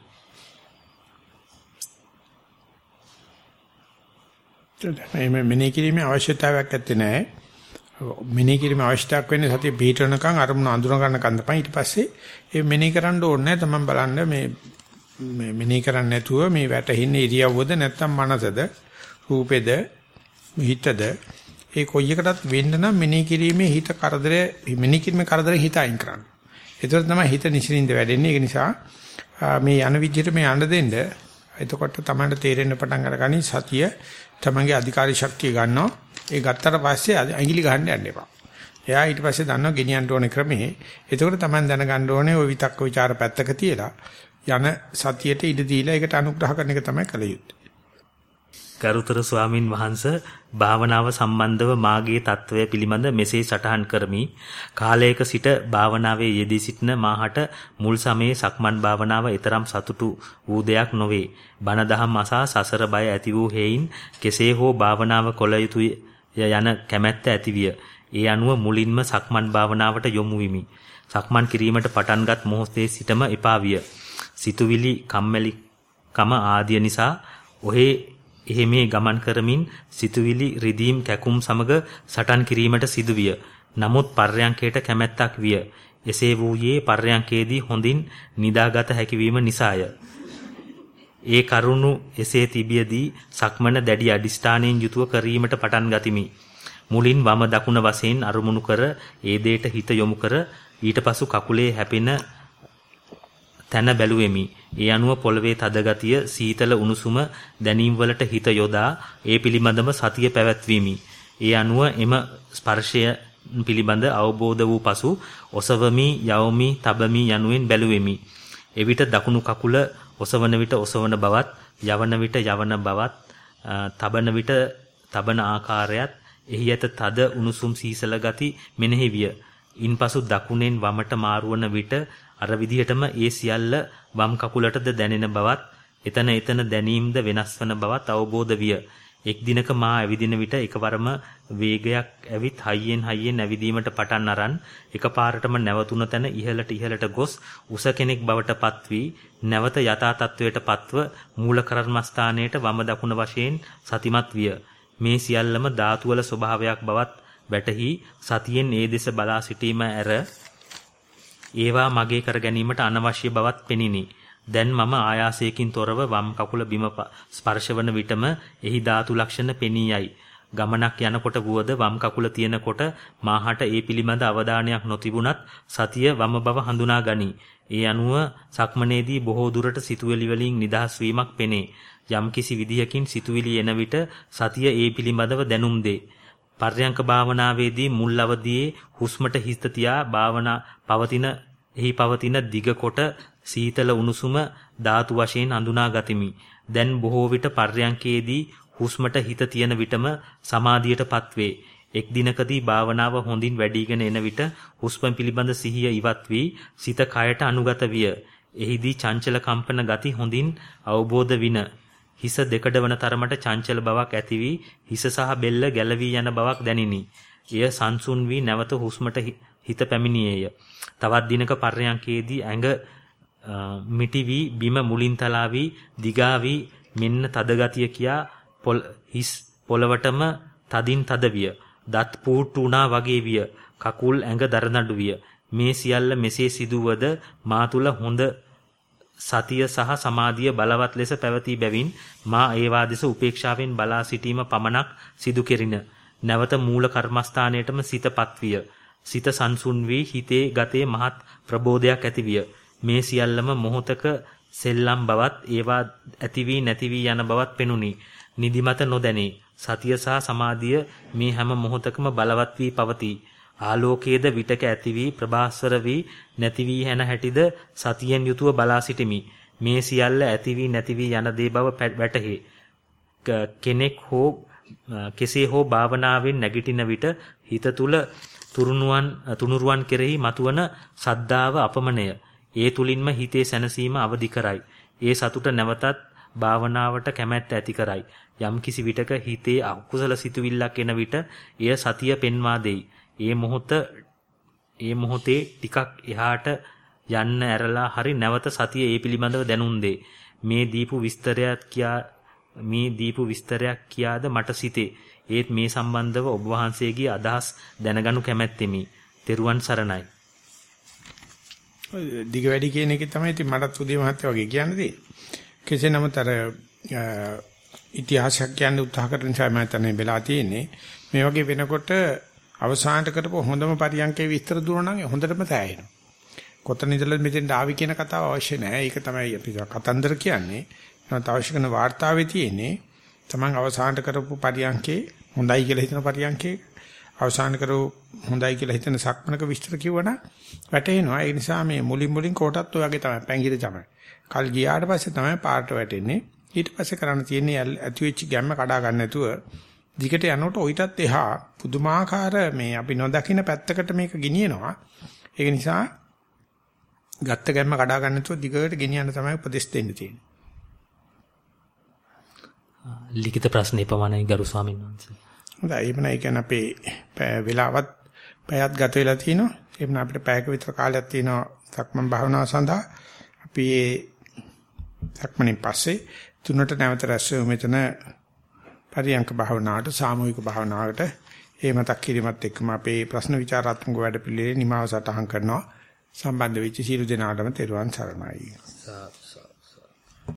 මේ මෙනෙහි කිරීමේ අවශ්‍යතාවයක් නැත්තේ නෑ. මෙනෙහි කිරීමේ අවශ්‍යතාවක් වෙන්නේ සතිය පිටරණකම් අරමුණ අඳුන ගන්නකම් තමයි. ඊට පස්සේ ඒ මෙනෙහි කරන්න ඕනේ නැහැ. තමන් බලන්න මේ මේ මෙනෙහි කරන්නේ නැතුව මේ වැටෙන්නේ ඉරියව්වද නැත්නම් මනසද රූපෙද හිතද ඒ කොයි එකටත් වෙන්න නම් මෙනෙහි කිරීමේ හිත කරදරය මෙනෙහි කිරීමේ කරදරේ හිත අයින් කරන්න. ඒතර තමයි හිත නිසින්ින්ද වැඩෙන්නේ. ඒක නිසා මේ යන විදිහට මේ යන්න දෙන්න එතකොට තමයි තේරෙන්න පටන් අරගනි සතිය තමන්ගේ අධිකාරී ශක්තිය ගන්නවා. ඒ ගත්තට පස්සේ ඇඟිලි ගහන්න යන්න එපා. එයා ඊට පස්සේ දන්නවා ගෙනියන්න ඕනේ ක්‍රමේ. ඒකෝට තමන් දැනගන්න ඕනේ ওই විතක්ක ਵਿਚාර පැත්තක තියලා යන සතියට ඉඩ දීලා ඒකට අනුග්‍රහ කරන එක තමයි කළ යුත්තේ. ගරුතර ස්වාමින් වහන්ස භාවනාව සම්බන්ධව මාගේ తත්වය පිළිබඳ මෙසේ සටහන් කරමි. කාලයක සිට භාවනාවේ යෙදී සිටින මාහට මුල් සමයේ සක්මන් භාවනාව ඊතරම් සතුටු වූ දෙයක් නොවේ. බණ දහම් අසා සසර බය ඇති වූ හේයින් කෙසේ හෝ භාවනාව කොළ යුතුය යන කැමැත්ත ඇතිවිය. ඒ අනුව මුලින්ම සක්මන් භාවනාවට යොමු විමි. සක්මන් කිරීමට පටන්ගත් මොහොතේ සිටම එපා විය. සිතුවිලි කම්මැලි කම ආදිය නිසා ඔහේ එහෙමේ ගමන් කරමින් සිතුවිලි රිදීම් කැකුම් සමග සටන් කිරීමට සිදුවිය. නමුත් පර්යංකයට කැමැත්තක් විය. එසේ වූයේ පර්යංකයේදී හොඳින් නිදාගත හැකිවීම නිසාය. ඒ කරුණු එසේ තිබියදී සක්මන දැඩි අදිෂ්ඨානයෙන් යුතුව කිරීමට පටන් ගතිමි. මුලින් වම දකුණ වශයෙන් අරමුණු කර ඒ දෙයට හිත යොමු කර ඊට පසු කකුලේ හැපෙන තැන බැලුවෙමි. ඒ අනුව පොළවේ තද ගතිය, සීතල උණුසුම දැනීම් වලට හිත යොදා ඒ පිළිබඳව සතිය පැවැත්වීමි. ඒ අනුව එම ස්පර්ශය පිළිබඳ අවබෝධ වූ පසු ඔසවමි, යවමි, තබමි යනුවෙන් බැලුවෙමි. එවිට දකුණු කකුල ඔසවන විට ඔසවන බවත්, යවන විට යවන බවත්, තබන විට තබන ආකාරයත්, එහි ඇත තද උණුසුම් සීසල ගති මෙනෙහි විය. ඉන්පසු දකුණෙන් වමට මාරුවන විට අර විදිහටම ඒ සියල්ල වම් කකුලටද දැනෙන බවත් එතන එතන දැනීමද වෙනස් වන බවත් අවබෝධ විය. එක් දිනක මා ඇවිදින විට එකවරම වේගයක් ඇවිත් හයියෙන් හයියෙන් ඇවිදීමට පටන් අරන් එකපාරටම නැවතුන තැන ඉහළට ඉහළට ගොස් උස කෙනෙක් බවට පත් වී නැවත යථා තත්වයට පත්ව මූල කර්මස්ථානයට වම දකුණ වශයෙන් සතිමත් විය. මේ සියල්ලම ධාතු වල ස්වභාවයක් බවත් වැටහි සතියෙන් ඒ දෙස බලා සිටීම ඇර ඒවා මගේ කර ගැනීමට අනවශ්‍ය බවත් පෙනිනි. දැන් මම ආයාසයකින් තොරව වම් කකුල බිම ස්පර්ශවන විටම එහි ධාතු ලක්ෂණ පෙනී යයි. ගමනක් යනකොට වුවද වම් කකුල තියෙනකොට මාහට ඒ පිළිබඳ අවධානයක් නොතිබුණත් සතිය වම බව හඳුනා ගනී. ඒ අනුව සක්මනේදී බොහෝ දුරට සිතුවිලි වලින් නිදහස් වීමක් පෙනේ. යම්කිසි විදිහකින් සිතුවිලි එන විට සතිය ඒ පිළිබඳව දැනුම් දේ. පර්යංක භාවනාවේදී මුල් අවදියේ හුස්මට හිත තියා භාවනා පවතින එහි පවතින දිග කොට සීතල උණුසුම ධාතු වශයෙන් හඳුනා ගතිමි. දැන් බොහෝ විට පර්යංකයේදී හුස්මට හිත තියන විටම සමාධියටපත් වේ. එක් දිනකදී භාවනාව හොඳින් වැඩිගෙන එන විට හුස්ම පිළිබඳ සිහිය ඉවත් වී සිත කයට අනුගත විය. එහිදී චංචල කම්පන ගති හොඳින් අවබෝධ වින. හිස දෙකඩ වන තරමට චංචල බවක් ඇති වී හිස සහ බෙල්ල ගැලවී යන බවක් දැනිනි. එය සංසුන් වී නැවත හුස්මට හිත පැමිණියේය. තවත් දිනක පර්යංකයේදී ඇඟ මිටි වී බිම මුලින් තලා වී දිගා වී මෙන්න තද ගතිය කියා පොල් හිස් පොළවටම තදින් තද විය. දත් පූට්ටු වුණා වගේ විය. කකුල් ඇඟ දරනඩු විය. මේ සියල්ල මෙසේ සිදුවද මා තුල හොඳ සතිය සහ සමාධිය බලවත් ලෙස පැවතී බැවින් මා ඒවා දෙස උපේක්ෂාවෙන් බලා සිටීම පමණක් සිදු කෙරින. නැවත මූල කර්මස්ථානයටම සිතපත් විය. සිත සංසුන් වී හිතේ ගතේ මහත් ප්‍රබෝධයක් ඇතිවිය. මේ සියල්ලම මොහොතක සෙල්ලම් බවත් ඒවා ඇති වී නැති වී යන බවත් පෙනුනි. නිදිමත නොදැනේ. සතිය සහ සමාධිය මේ හැම මොහොතකම බලවත් වී පවතී. ආලෝකයේද විටක ඇති වී ප්‍රභාස්වර වී නැති වී යන හැටිද සතියෙන් යුතුව බලා සිටිමි. මේ සියල්ල ඇති වී නැති වී යන දේ බව වැටහි. කෙනෙක් හෝ කෙසේ හෝ භාවනාවෙන් නැගිටින විට හිත තුල තුරුණුවන් තුනුරුවන් කෙරෙහි මතුවන සද්ධාව අපමණය. ඒ තුලින්ම හිතේ සැනසීම අවදි කරයි. ඒ සතුට නැවතත් භාවනාවට කැමැත්ත ඇති කරයි. යම් කිසි විටක හිතේ අකුසල සිතුවිල්ලක් එන විට එය සතිය පෙන්වා දෙයි. ඒ මොහොත ඒ මොහොතේ ටිකක් එහාට යන්න ඇරලා හරි නැවත සතිය ඒ පිළිබඳව දැනුම් දේ. මේ දීපු විස්තරයක් කියා මේ දීපු විස්තරයක් කියාද මට සිතේ. ඒත් මේ සම්බන්ධව ඔබ වහන්සේගේ අදහස් දැනගනු කැමැත්තෙමි. තෙරුවන් සරණයි. දිග වැඩි කියන එක තමයි ඉතින් මටත් උදේ මහත්තයා වගේ කියන්න තියෙන්නේ. කෙසේ නමුත් අර ඉතිහාසයක් කියන්න උත්සාහ කරන නිසා මම තනේ වෙලා තියෙන්නේ. මේ වගේ වෙනකොට අවසානට කරපු හොඳම පරියන්කේ විස්තර දුන්නා නම් හොඳටම තෑයෙනවා. කොතන ඉඳලා මෙතෙන්ට ආවි කියන කතාව අවශ්‍ය නැහැ. ඒක තමයි අපි කතන්දර කියන්නේ. නමුත් අවශ්‍ය කරන වார்த்தාවේ තියෙන්නේ තමන් අවසානට කරපු පරියන්කේ හොඳයි කියලා හිතන පරියන්කේ අවසාන කරපු හොඳයි කියලා හිතන සක්මනක විස්තර කිව්වනම් වැටෙනවා. ඒ නිසා මේ මුලින් මුලින් කොටත් ඔයගේ තමයි පැංගිර තමයි. කල් ගියාට පස්සේ තමයි පාට වැටෙන්නේ. ඊට පස්සේ කරන්න තියෙන්නේ ඇති වෙච්ච ගැම්ම කඩා ගන්න නැතුව දිගට යනකොට ඔయితත් එහා පුදුමාකාර මේ අපි නොදකින පැත්තකට මේක ගෙනියනවා. ඒක නිසා ගත්ත ගැම්ම කඩා ගන්න නැතුව දිගට ගෙනියන්න තමයි උපදෙස් දෙන්න තියෙන්නේ. ලිඛිත ප්‍රශ්නේ පමණයි ගරු ස්වාමීන් වහන්සේ. හොඳයි එහෙනම් ඒ කියන්නේ අපේ වෙලාවත් පැයක් ගත වෙලා තිනවා. එහෙනම් අපිට පැයක විතර කාලයක් තියෙනවා සක්මන් භාවනාව සඳහා. අපි ඒ සක්මනේ පස්සේ තුනට නැවත රැස් වෙමු මෙතන පරියංක භාවනාවට සාමූහික භාවනාවට ඒ මතක් කිරීමත් එක්කම අපේ ප්‍රශ්න විචාරාත්මක වැඩපිළිවෙලේ නිමාව සටහන් කරනවා. සම්බන්ධ වෙච්ච සියලු දෙනාටම තෙරුවන් සරණයි.